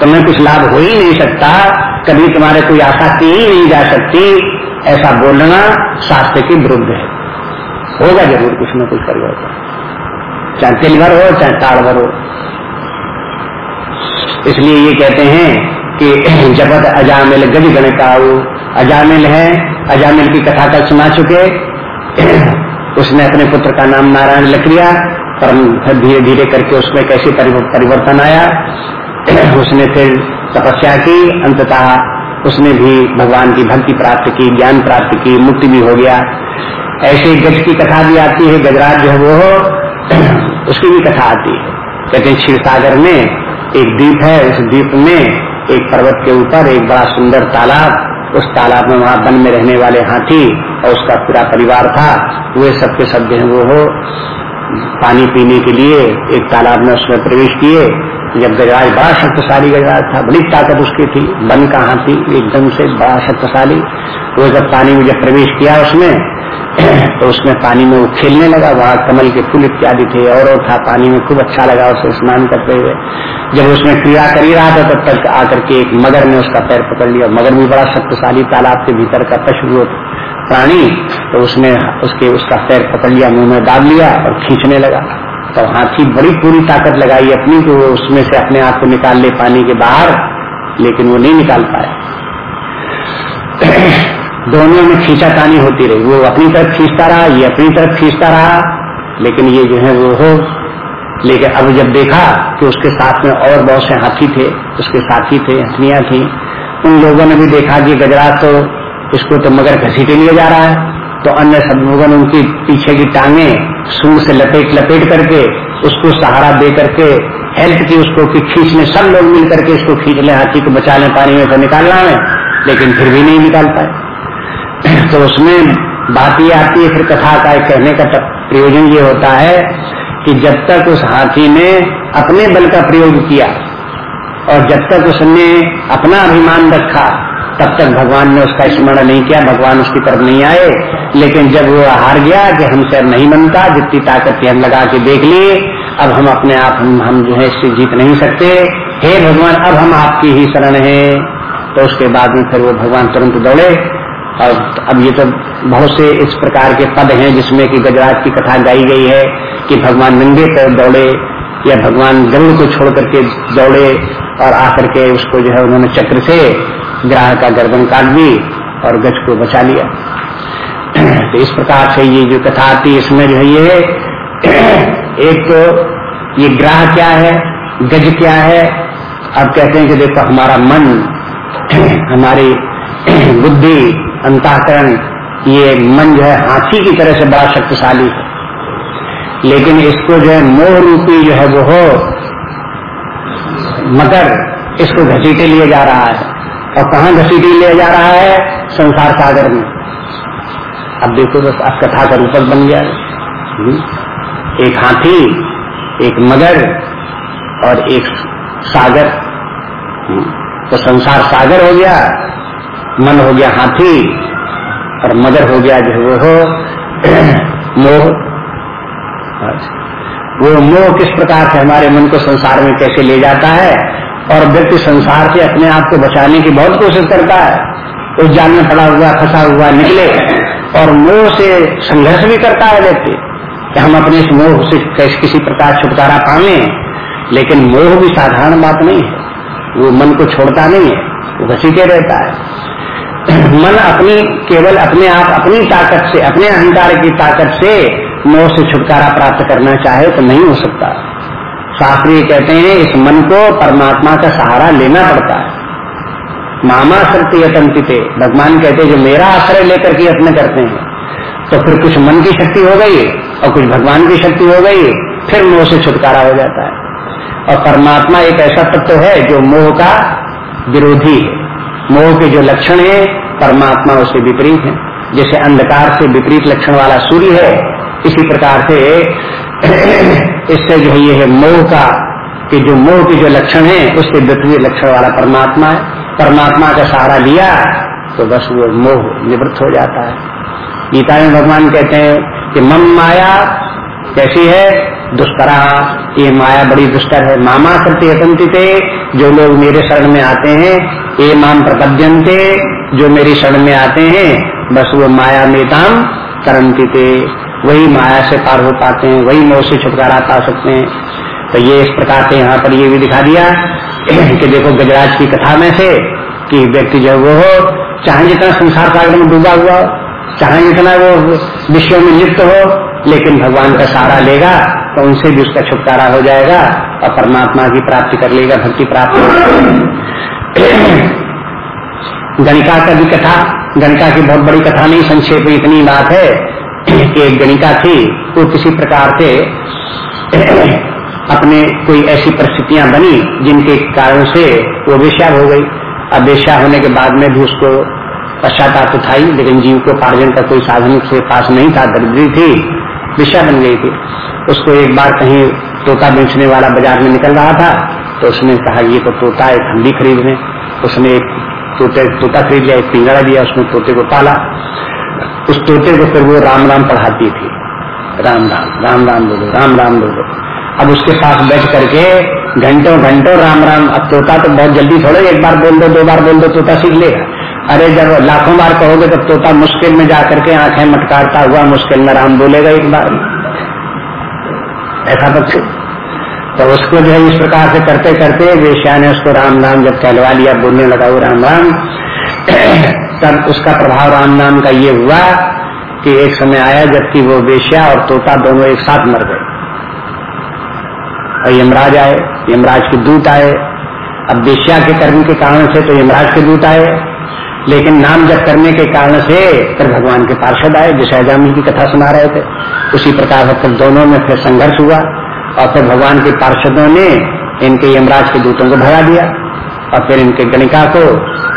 A: तुम्हें कुछ लाभ हो ही नहीं सकता। कभी तुम्हारे कोई आशा की ही नहीं जा सकती। ऐसा बोलना शास्त्र के विरुद्ध है। होगा ज़रूर कुछ न कुछ परिवर्तन। चाहे तिल भर हो चाहे ताड़ भर। हो इसलिए ये कहते हैं कि जपत अजामिल गज गणकाऊ। अजामिल है, अजामिल की कथा कल सुना चुके। उसने अपने पुत्र का नाम नारायण लिख लिया, पर धीरे धीरे करके उसमें कैसे परिवर्तन आया। उसने फिर तपस्या की, अंततः उसने भी भगवान की भक्ति प्राप्त की, ज्ञान प्राप्त की, मुक्ति भी हो गया। ऐसे गज की कथा भी आती है, गजराज जो है वो, उसकी भी कथा आती है। कहते हैं क्षीर सागर में एक द्वीप है, उस द्वीप में एक पर्वत के ऊपर एक बड़ा सुंदर तालाब, उस तालाब में वहाँ वन में रहने वाले हाथी और उसका पूरा परिवार था, वे सबके सब जो वो पानी पीने के लिए एक तालाब में उसमें प्रवेश किए। जब गजराज बड़ा शक्तिशाली गजराज था, बड़ी ताकत उसकी थी, बन कहाँ थी, एकदम से बड़ा शक्तिशाली। वो जब पानी में जब प्रवेश किया उसमें तो उसमें पानी में वो खेलने लगा। वहाँ कमल के फूल इत्यादि थे, और और था। पानी में खूब अच्छा लगा उसे स्नान करते हुए। जब उसमें क्रिया कर ही रहा था तब तक आकर के एक मगर ने उसका पैर पकड़ लिया। मगर भी बड़ा शक्तिशाली तालाब के भीतर का पशु प्राणी तो उसने उसके, उसका पैर पकड़ लिया मुँह में डाल लिया और खींचने लगा। तो हाथी बड़ी पूरी ताकत लगाई अपनी तो उसमें से अपने आप को निकाल ले पानी के बाहर, लेकिन वो नहीं निकाल पाए। दोनों में खींचातानी होती रही। वो अपनी तरफ़ खींचता रहा, ये अपनी तरफ़ खींचता रहा, लेकिन ये जो है वो हो, लेकिन अब जब देखा कि उसके साथ में और बहुत से हाथी थे, उसके साथी थे हथनियाँ थी, उन लोगों ने भी देखा कि गजरात तो इसको तो मगर घसीटे लिए जा रहा है। तो अन्य सब लोगों ने उनकी पीछे की टांगे सूर से लपेट लपेट करके उसको सहारा दे करके हेल्प की उसको कि खींचने, सब लोग मिल करके इसको खींच ले, हाथी को बचा ले, पानी में से निकालना है, लेकिन फिर भी नहीं निकाल पाए। तो उसमें बात ये आती है, फिर कथा का कहने का प्रयोजन ये होता है कि जब तक उस हाथी ने अपने बल का प्रयोग किया और जब तक उसने अपना अभिमान रखा तब तक भगवान ने उसका स्मरण नहीं किया भगवान उसकी तरफ़ नहीं आए। लेकिन जब वो हार गया कि हमसे अब नहीं बनता जितनी ताकत हम लगा के देख लिए अब हम अपने आप हम, हम जो है इससे जीत नहीं सकते। हे भगवान अब हम आपकी ही शरण है। तो उसके बाद में फिर वो भगवान तुरंत दौड़े। और अब ये तो बहुत से इस प्रकार के पद हैं जिसमें कि गजराज की कथा गाई गई है कि भगवान नंगे पर दौड़े या भगवान गरुड़ को छोड़ करके दौड़े और आकर के उसको जो है उन्होंने चक्र से ग्राह का गर्दन काट दी और गज को बचा लिया। तो इस प्रकार से ये जो कथा आती इसमें जो है ये, एक तो ये ग्राह क्या है, गज क्या है, अब कहते हैं कि देखो हमारा मन, हमारी बुद्धि, अंताकरण, ये मन जो है हाथी की तरह से बड़ा शक्तिशाली है। लेकिन इसको जो है मोह रूपी जो है वो हो, मगर इसको घसीटे लिए जा रहा है। और कहा घसीटी ले जा रहा है? संसार सागर में। अब देखो बस, अब कथा का रूपक बन गया। हम्म। एक हाथी, एक मगर और एक सागर। हम्म। तो संसार सागर हो गया, मन हो गया हाथी और मगर हो गया जो वो हो, मोह। वो मोह किस प्रकार से हमारे मन को संसार में कैसे ले जाता है? और व्यक्ति संसार से अपने आप को बचाने की बहुत कोशिश करता है, उस जाल में पड़ा हुआ, फंसा हुआ निकले और मोह से संघर्ष भी करता है व्यक्ति कि हम अपने इस मोह से किसी प्रकार छुटकारा पावे लेकिन मोह भी साधारण बात नहीं है। वो मन को छोड़ता नहीं है, वो घसीटे रहता है। मन अपनी, केवल अपने आप, अपनी ताकत से, अपने अहंकार की ताकत से मोह से छुटकारा प्राप्त करना चाहे तो नहीं हो सकता। शास्त्री कहते हैं, इस मन को परमात्मा का सहारा लेना पड़ता है। मामा शक्ति यतंतिते भगवान कहते जो मेरा आश्रय लेकर के यत्न करते हैं तो फिर कुछ मन की शक्ति हो गई और कुछ भगवान की शक्ति हो गई, फिर मोह से छुटकारा हो जाता है। और परमात्मा एक ऐसा तत्व है, जो मोह का विरोधी है। मोह के जो लक्षण है, परमात्मा उससे विपरीत है। जैसे अंधकार से विपरीत लक्षण वाला सूर्य है, इसी प्रकार से इससे जो है ये है मोह का, कि जो मोह के जो लक्षण है, उससे विपरीत लक्षण वाला परमात्मा है। परमात्मा का सहारा लिया तो बस वो मोह निवृत्त हो जाता है। गीता में भगवान कहते हैं कि मम माया कैसी है? दुष्करा। ये माया बड़ी दुष्कर है। मामा सत्य यतंती जो लोग मेरे शरण में आते हैं, ये माम प्रपद्यंते जो मेरी शरण में आते हैं, बस वो माया मेताम करंती वही माया से पार हो पाते हैं, वही मोह से छुटकारा पा सकते हैं। तो ये इस प्रकार से यहाँ पर ये भी दिखा दिया कि देखो गजराज की कथा में से कि व्यक्ति जो वो हो, चाहे जितना संसार सागर में डूबा हुआ हो, चाहे जितना वो विश्व में लिप्त हो, लेकिन भगवान का सहारा लेगा तो उनसे भी उसका छुटकारा हो जाएगा और परमात्मा की प्राप्ति कर लेगा, भक्ति प्राप्त गणिका का भी कथा, गणिका की बहुत बड़ी कथा नहीं, संक्षेप इतनी बात है। कि एक गणिका थी, वो किसी प्रकार से अपने कोई ऐसी परिस्थितियाँ बनी जिनके कारण से वो वेश्या हो गई। अब वेश्या होने के बाद में भी उसको पश्चाताप उठाई लेकिन जीव को पार्जन का कोई साधन उसके पास नहीं था, दरिद्री थी विषय बन गई थी। उसको एक बार कहीं तोता बेचने वाला बाज़ार में निकल रहा था तो उसने कहा, ये तो तोता एक हम भी खरीद लें। उसने एक तोते, तोता खरीद लिया, एक पिंगड़ा दिया उसने तोते को पाला। उस तोते को फिर वो राम राम पढ़ाती थी। राम राम राम राम बोलो, राम राम बोलो। अब उसके पास बैठ करके घंटों घंटों राम राम, अब तोता तो बहुत जल्दी थोड़े एक बार बोल दो दो बार बोल दो, तोता सीख लेगा। अरे जब लाखों बार कहोगे तब तोता मुश्किल में जाकर के आँखें मटकारता हुआ मुश्किल में राम बोलेगा एक बार। ऐसा तो तो उसको जो है इस प्रकार से करते करते वेश्या ने उसको राम राम जब कहलवा लिया, बोलने लगा वो राम राम तब उसका प्रभाव राम नाम का ये हुआ कि एक समय आया जबकि वो वेश्या और तोता दोनों एक साथ मर गए। और यमराज आए, यमराज के दूत आए। अब वेश्या के कर्म के कारण से तो यमराज के दूत आए, लेकिन नाम जब करने के कारण से फिर भगवान के पार्षद आए जिसे अजामी की कथा सुना रहे थे। उसी प्रकार फिर दोनों में फिर संघर्ष हुआ और फिर भगवान के पार्षदों ने इनके यमराज के दूतों को भगा दिया। और फिर इनके गणिका को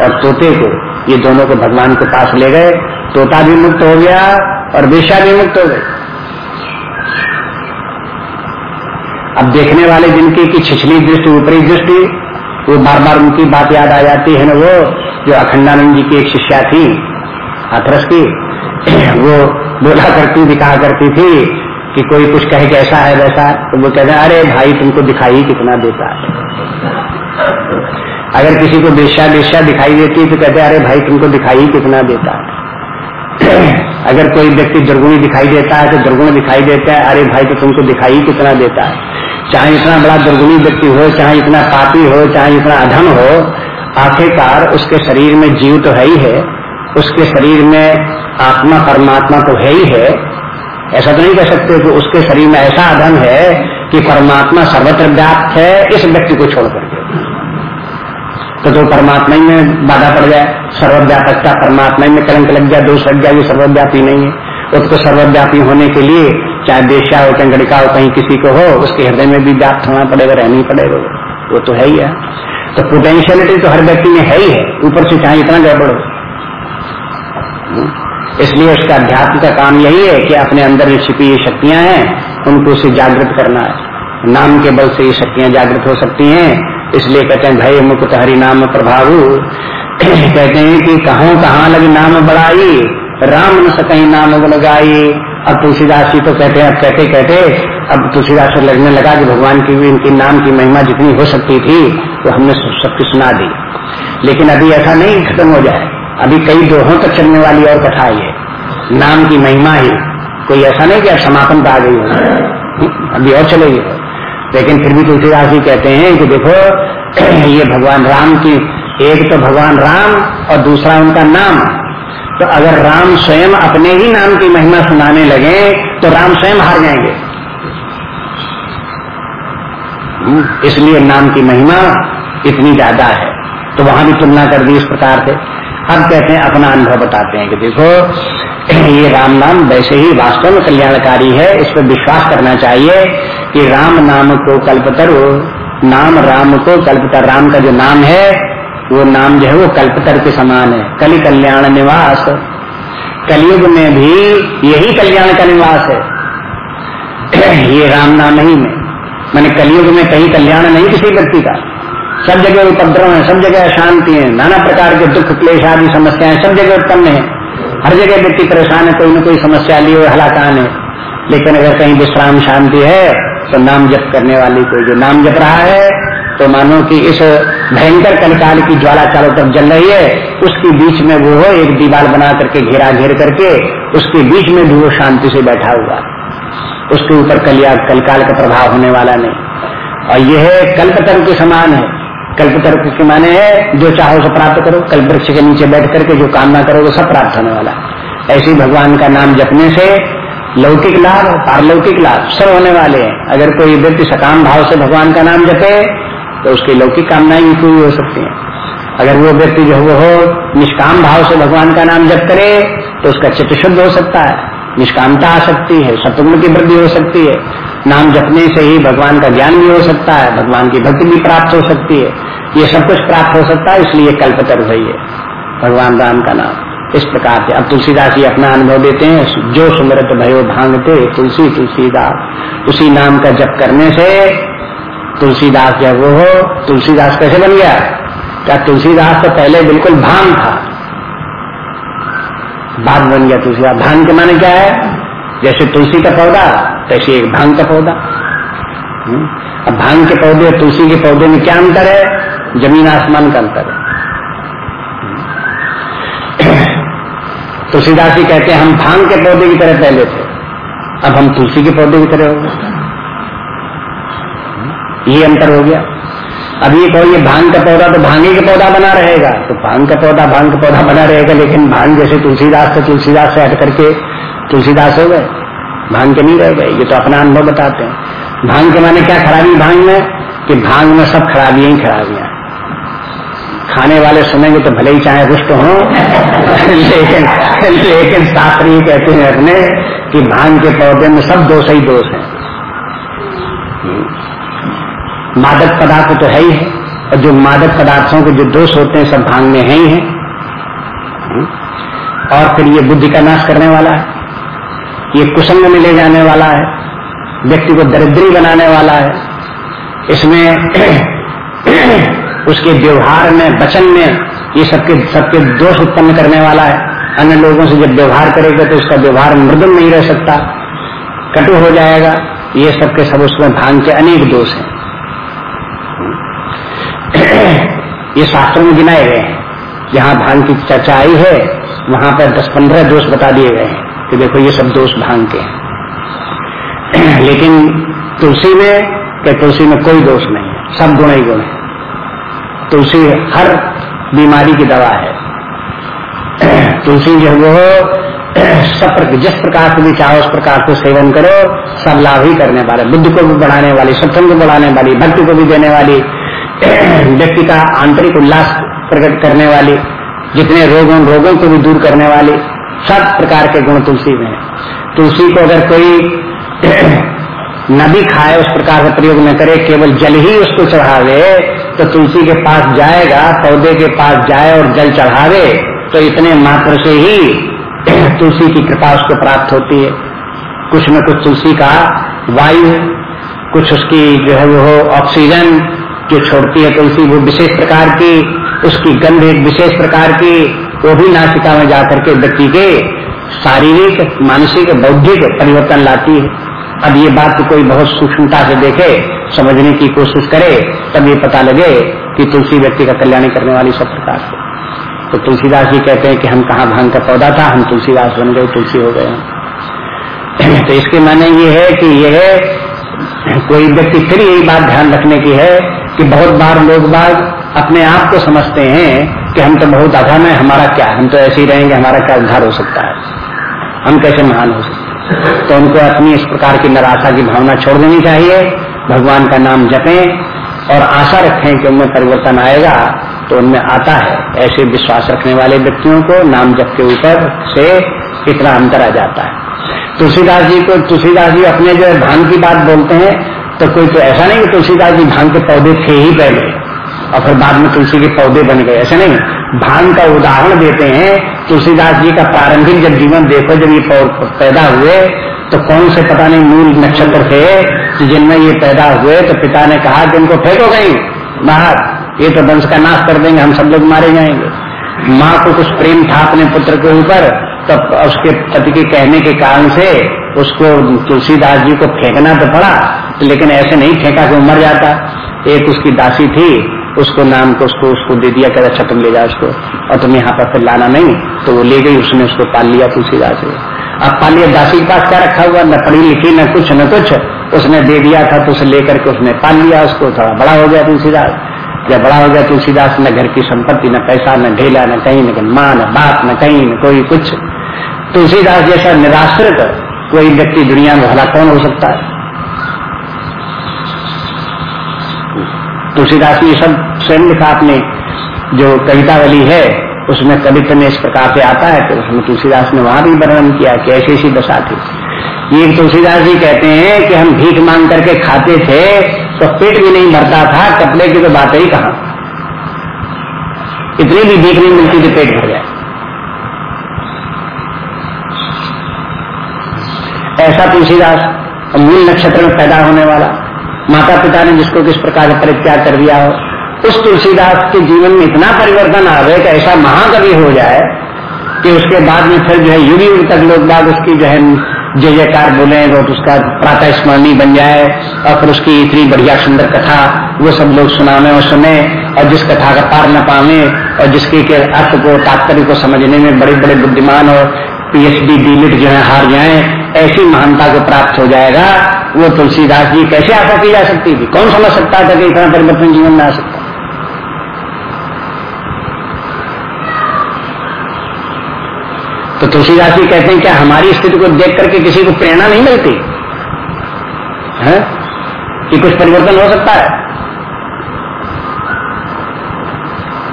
A: और तोते को, ये दोनों को भगवान के पास ले गए। तोता भी मुक्त हो गया और वेशा भी मुक्त हो गए अब देखने वाले जिनकी की छिछली दृष्टि, ऊपरी दृष्टि, वो बार बार उनकी बात याद आ जाती है ना वो, जो अखंडानंद जी की एक शिष्या थी हाथरस की, वो बोला करती, दिखा करती थी कि कोई कुछ कहे कैसा है वैसा तो वो कहते अरे भाई, तुमको दिखाई कितना देता है। अगर किसी को बेश्या बेश्या दिखाई देती है तो कहते अरे भाई, तुमको दिखाई कितना देता अगर कोई व्यक्ति दुर्गुणी दिखाई देता है तो दुर्गुण दिखाई देता है, अरे भाई तो तुमको दिखाई कितना देता है? चाहे इतना बड़ा दुर्गुणी व्यक्ति हो, चाहे इतना पापी हो, चाहे इतना अधम हो, आखिरकार उसके शरीर में जीव तो है ही है, उसके शरीर में आत्मा, परमात्मा तो है ही है। ऐसा तो नहीं कह सकते कि उसके शरीर में ऐसा अधन है कि परमात्मा सर्वत्र व्याप्त है, इस व्यक्ति को छोड़ करके तो जो परमात्मा ही में बाधा पड़ जाए सर्वव्यापकता परमात्मा ही में कलंक लग जाए, दोष लग जाए, ये सर्वव्यापी नहीं है। उसको सर्वव्यापी होने के लिए, चाहे देशा हो, चंगड़िका हो, कहीं किसी को हो, उसके हृदय में भी व्याप्त होना पड़ेगा, रहना ही पड़ेगा। वो तो है ही है। तो पोटेंशियलिटी तो हर व्यक्ति में है ही है। ऊपर से चाहे इतना गड़बड़ हो। इसलिए उसका अध्यात्म का काम यही है कि अपने अंदर जो छिपी ये शक्तियाँ हैं, उनको उसे जागृत करना है। नाम के बल से ये शक्तियाँ जागृत हो सकती हैं इसलिए कहते हैं, भय मुक्त हरि नाम प्रभाव। कहते हैं कि कहो कहाँ लगी नाम बढ़ाई, राम न सकई नाम लगाई अब तुलसीदास जी तो कहते हैं, अब कहते कहते, अब तुलसीदास से लगने लगा कि भगवान की भी इनकी नाम की महिमा जितनी हो सकती थी तो हमने सबकी सुना दी। लेकिन अभी ऐसा नहीं, खत्म हो जाए। अभी कई दोहों तक चलने वाली और कथा है। नाम की महिमा ही, कोई ऐसा नहीं कि अब समापन पर आ गई हो। अभी और चलेगी। लेकिन फिर भी तुलसीदास जी कहते हैं कि देखो ये भगवान राम की एक तो भगवान राम और दूसरा उनका नाम। तो अगर राम स्वयं अपने ही नाम की महिमा सुनाने लगे तो राम स्वयं हार जाएँगे। हम्म, इसलिए नाम की महिमा इतनी ज़्यादा है। तो वहाँ भी तुलना कर दी इस प्रकार से। अब कहते हैं अपना अनुभव बताते हैं कि देखो ये राम नाम वैसे ही वास्तव में कल्याणकारी है इस पर विश्वास करना चाहिए। कि राम नाम को कल्पतर, नाम राम को कल्पतर राम का जो नाम है, वो नाम जो है वो कल्पतर के समान है। कलि कल्याण निवास। कलयुग में भी यही कल्याण का निवास है। ये राम नाम ही में। मैंने कलयुग में कहीं कल्याण नहीं किसी व्यक्ति का। सब जगह उपद्रव है, सब जगह अशांति है, नाना प्रकार के दुख, क्लेश आदि समस्याएँ सब जगह उत्पन्न है। हर जगह व्यक्ति परेशान है, कोई न कोई समस्या लिए हलाकान है। लेकिन अगर कहीं विश्राम शांति है तो नाम जप करने वाली कोई जो नाम जप रहा है तो मानो कि इस भयंकर कलकाल की ज्वाला चारों तरफ़ जल रही है, उसके बीच में वो हो, एक दीवार बना करके घेरा घेर करके उसके बीच में भी वो शांति से बैठा हुआ। उसके ऊपर कलिया, कलकाल का प्रभाव होने वाला नहीं। और यह कल्पतरु के समान है। कल्प तर्क के माने है, जो चाहो सो प्राप्त करो। कल्प वृक्ष के नीचे बैठ करके जो कामना करो, वो सब प्राप्त होने वाला ऐसे भगवान का नाम जपने से लौकिक लाभ पारलौकिक लाभ सब होने वाले हैं। अगर कोई व्यक्ति सकाम भाव से भगवान का नाम जपे तो उसकी लौकिक कामनाएँ भी पूरी हो सकती हैं। अगर वो व्यक्ति जो वो हो, निष्काम भाव से भगवान का नाम जप करे तो उसका चित्त शुद्ध हो सकता है। निष्कामता आ सकती है सतुग्न की वृद्धि हो सकती है। नाम जपने से ही भगवान का ज्ञान भी हो सकता है, भगवान की भक्ति भी प्राप्त हो सकती है। ये सब कुछ प्राप्त हो सकता है, इसलिए कल्पतर है। भगवान राम का नाम। इस प्रकार से। अब तुलसीदास जी अपना अनुभव देते हैं, जो सुमृत भयो भांगते तुलसी, तुलसीदास। उसी नाम का जप करने से तुलसीदास जब वो हो, तुलसीदास कैसे बन गया? क्या तुलसीदास तो पहले बिल्कुल भाँग था। बात बन गया तुलसीदास। भाँग के माने क्या है? जैसे तुलसी का पौधा, तैसे एक भाँग का पौधा। हम्म? अब भाँग के पौधे और तुलसी के पौधे में क्या अंतर है? ज़मीन आसमान का अंतर है। तुलसीदास जी कहते हम भाँग के पौधे की तरह पहले थे। अब हम तुलसी के पौधे की तरह हो गए। ये अंतर हो गया। अब ये कहो, ये भाँग का पौधा तो भांगे का पौधा बना रहेगा। तो भाँग का पौधा, भाँग का पौधा बना रहेगा, लेकिन भाँग जैसे तुलसीदास से तुलसीदास से हट करके तुलसीदास हो गए। भाँग के नहीं रह गए। ये तो अपना अनुभव बताते हैं। भाँग के माने क्या खराबी? भाँग में कि भाँग में सब खराबियाँ ही खराबियाँ। खाने वाले सुनेंगे तो भले ही चाहे रुष्ट हो लेकिन लेकिन शास्त्र ये कहते हैं अपने कि भाँग के पौधे में सब दोष ही दोष है। मादक पदार्थ तो है ही है, और जो मादक पदार्थों के जो दोष होते हैं, सब भाँग में है ही है। और फिर ये बुद्धि का नाश करने वाला है, ये कुसंग में ले जाने वाला है, व्यक्ति को दरिद्री बनाने वाला है। इसमें उसके व्यवहार में, वचन में ये सबके सबके दोष उत्पन्न करने वाला है। अन्य लोगों से जब व्यवहार करेगा तो उसका व्यवहार मृदुल नहीं रह सकता। कटु हो जाएगा। ये सबके सब उसमें भाँग के अनेक दोष हैं। ये शास्त्रों में गिनाए गए हैं। जहाँ भाँग की चर्चा आई है। वहाँ पर दस पंद्रह दोष बता दिए गए हैं कि देखो ये सब दोष भाँग के हैं। लेकिन तुलसी में के तुलसी में कोई दोष नहीं है। सब गुण ही गुण है। तुलसी हर बीमारी की दवा है। तुलसी जो वो सब जिस प्रकार से भी चाहो उस प्रकार से सेवन करो, सब लाभ ही करने वाले, बुद्धि को भी बढ़ाने वाली, सत्संग को बढ़ाने वाली, भक्ति को भी देने वाली, व्यक्ति का आंतरिक उल्लास प्रकट करने वाली, जितने रोग उन रोगों को भी दूर करने वाली, सब प्रकार के गुण तुलसी में तुलसी को अगर कोई न भी खाए उस प्रकार का प्रयोग न करे, केवल जल ही उसको चढ़ावे तो तुलसी के पास जाएगा, पौधे के पास जाए और जल चढ़ावे तो इतने मात्र से ही तुलसी की कृपा उसको प्राप्त होती है। कुछ न कुछ तुलसी का वायु कुछ उसकी जो है वो ऑक्सीजन जो छोड़ती है तुलसी, वो विशेष प्रकार की, उसकी गंध एक विशेष प्रकार की, वो भी नासिका में जाकर के व्यक्ति के शारीरिक, मानसिक, बौद्धिक परिवर्तन लाती है। अब ये बात कोई बहुत सूक्ष्मता से देखे, समझने की कोशिश करे, तब ये पता लगे कि तुलसी व्यक्ति का कल्याण करने वाली सब प्रकार से। तो तुलसीदास जी कहते हैं कि हम कहा भाँग का पौधा था, हम तुलसीदास बन गए, तुलसी हो गए तो इसके माने ये है कि यह कोई व्यक्ति फिर यही बात ध्यान रखने की है कि बहुत बार लोग बाग अपने आप को समझते हैं कि हम तो बहुत अधम है, हमारा क्या, हम तो ऐसे ही रहेंगे, हमारा क्या उद्धार हो सकता है? हम कैसे महान हो सकते तो उनको अपनी इस प्रकार की निराशा की भावना छोड़ देनी चाहिए। भगवान का नाम जपें और आशा रखें कि उनमें परिवर्तन आएगा तो उनमें आता है। ऐसे विश्वास रखने वाले व्यक्तियों को नाम जप के ऊपर से इतना अंतर आ जाता है। तुलसीदास जी को, तुलसीदास जी अपने जो धान की बात बोलते हैं तो कोई तो ऐसा नहीं कि तुलसीदास जी भाँग के पौधे थे ही पहले। और फिर बाद में तुलसी के पौधे बन गए। ऐसे नहीं। भाँग का उदाहरण देते हैं। तुलसीदास जी का प्रारंभिक जब जीवन देखो, जब ये पैदा हुए तो कौन से पता नहीं, मूल नक्षत्र थे जिनमें ये पैदा हुए तो पिता ने कहा कि उनको फेंको गई। बाहर, ये तो वंश का नाश कर देंगे, हम सब लोग मारे जाएँगे। माँ को कुछ प्रेम था अपने पुत्र के ऊपर तो उसके पति के कहने के कारण से उसको तुलसीदास जी को फेंकना तो पड़ा, लेकिन ऐसे नहीं, फेंका कि मर जाता। एक उसकी दासी थी उसको नाम को, उसको उसको दे दिया कहता अच्छा तुम ले जाओ उसको और तुम यहाँ पर फिर लाना नहीं तो वो ले गई, उसने उसको पाल लिया तुलसीदास से। अब पाल लिया, दासी के पास क्या रखा हुआ? न पढ़ी लिखी, न कुछ न कुछ। उसने दे दिया था तो उसे लेकर के उसने पाल लिया उसको। थोड़ा बड़ा हो गया तुलसीदास जब बड़ा हो गया तुलसीदास न घर की संपत्ति, न पैसा, न ढेला, न कहीं, न माँ, न बाप, न कहीं, न कोई कुछ। तुलसीदास जैसा निराश्रित कोई व्यक्ति दुनिया में भला कौन हो सकता है? तुलसीदास ने सब स्वयं लिखा अपने जो कवितावली है, उसमें कवित्र में इस प्रकार से आता है तो उसमें तुलसीदास ने वहाँ भी वर्णन किया कि ऐसी ऐसी दशा थी। ये तुलसीदास जी कहते हैं कि हम भीख मांग करके खाते थे तो पेट भी नहीं भरता था, कपड़े की तो बात ही कहा? इतनी भी भीख नहीं मिलती थी, पेट भर जाए। ऐसा तुलसीदास मूल नक्षत्र में पैदा होने वाला। माता पिता ने जिसको किस प्रकार का परित्याग कर दिया हो, उस तुलसीदास के जीवन में इतना परिवर्तन आ गए कि ऐसा महाकवि हो जाए कि उसके बाद में फिर जो है युग युग तक लोग बाद उसकी जो है जय जयकार बोले तो उसका प्रातः स्मरणी बन जाए, और फिर उसकी इतनी बढ़िया सुंदर कथा, वो सब लोग सुनावे और सुने, और जिस कथा का पार न पावे, और जिसके के अर्थ को, तात्पर्य को समझने में बड़े बड़े बुद्धिमान और पीएचडी डीलिट जो है, हार जाए ऐसी महानता को प्राप्त हो जाएगा, वो तुलसीदास जी कैसे आशा की जा सकती थी? कौन समझ सकता था कि इतना परिवर्तन जीवन में आ सकता तो तुलसीदास जी कहते हैं, क्या हमारी स्थिति को देख करके किसी को प्रेरणा नहीं मिलती? है? कि कुछ परिवर्तन हो सकता है?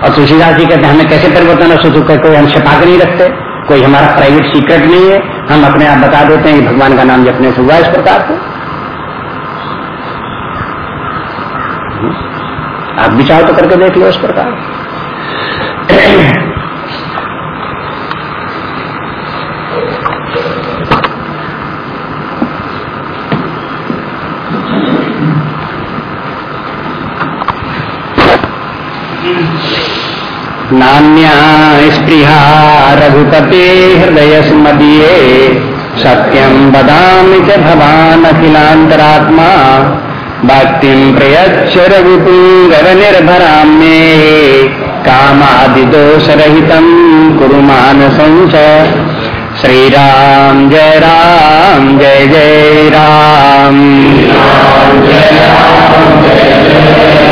A: और तुलसीदास जी कहते हैं, हमें कैसे परिवर्तन हो सकता कोई हम छिपा के नहीं रखते? कोई हमारा प्राइवेट सीक्रेट नहीं है, हम अपने आप बता देते हैं कि भगवान का नाम जपने से हुआ इस प्रकार से। आप विचार तो करके देख लो इस प्रकार। नान्या स्पृहा रघुपते हृदय स्मदीये सत्यम बदामि च भवान् अखिलान्तरात्मा। भक्तिं प्रयच्छ रघुपुङ्गर निर्भरां मे कामादिदोषरहितं कुरु मानसञ्च श्रीराम जय राम, जय जय राम श्री राम।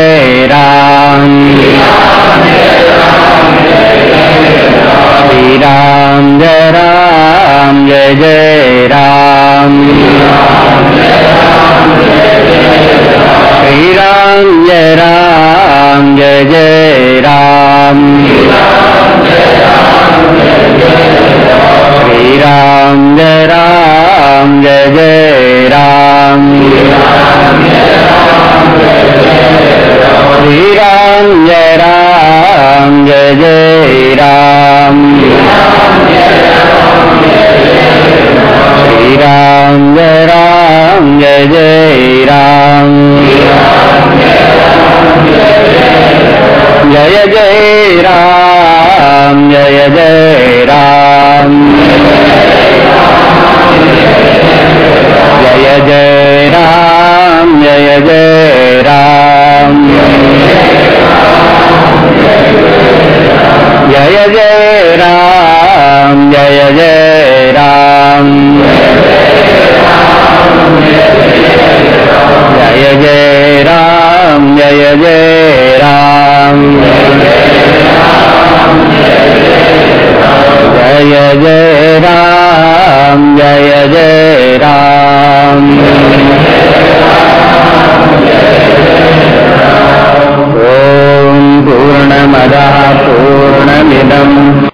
A: Oliveira.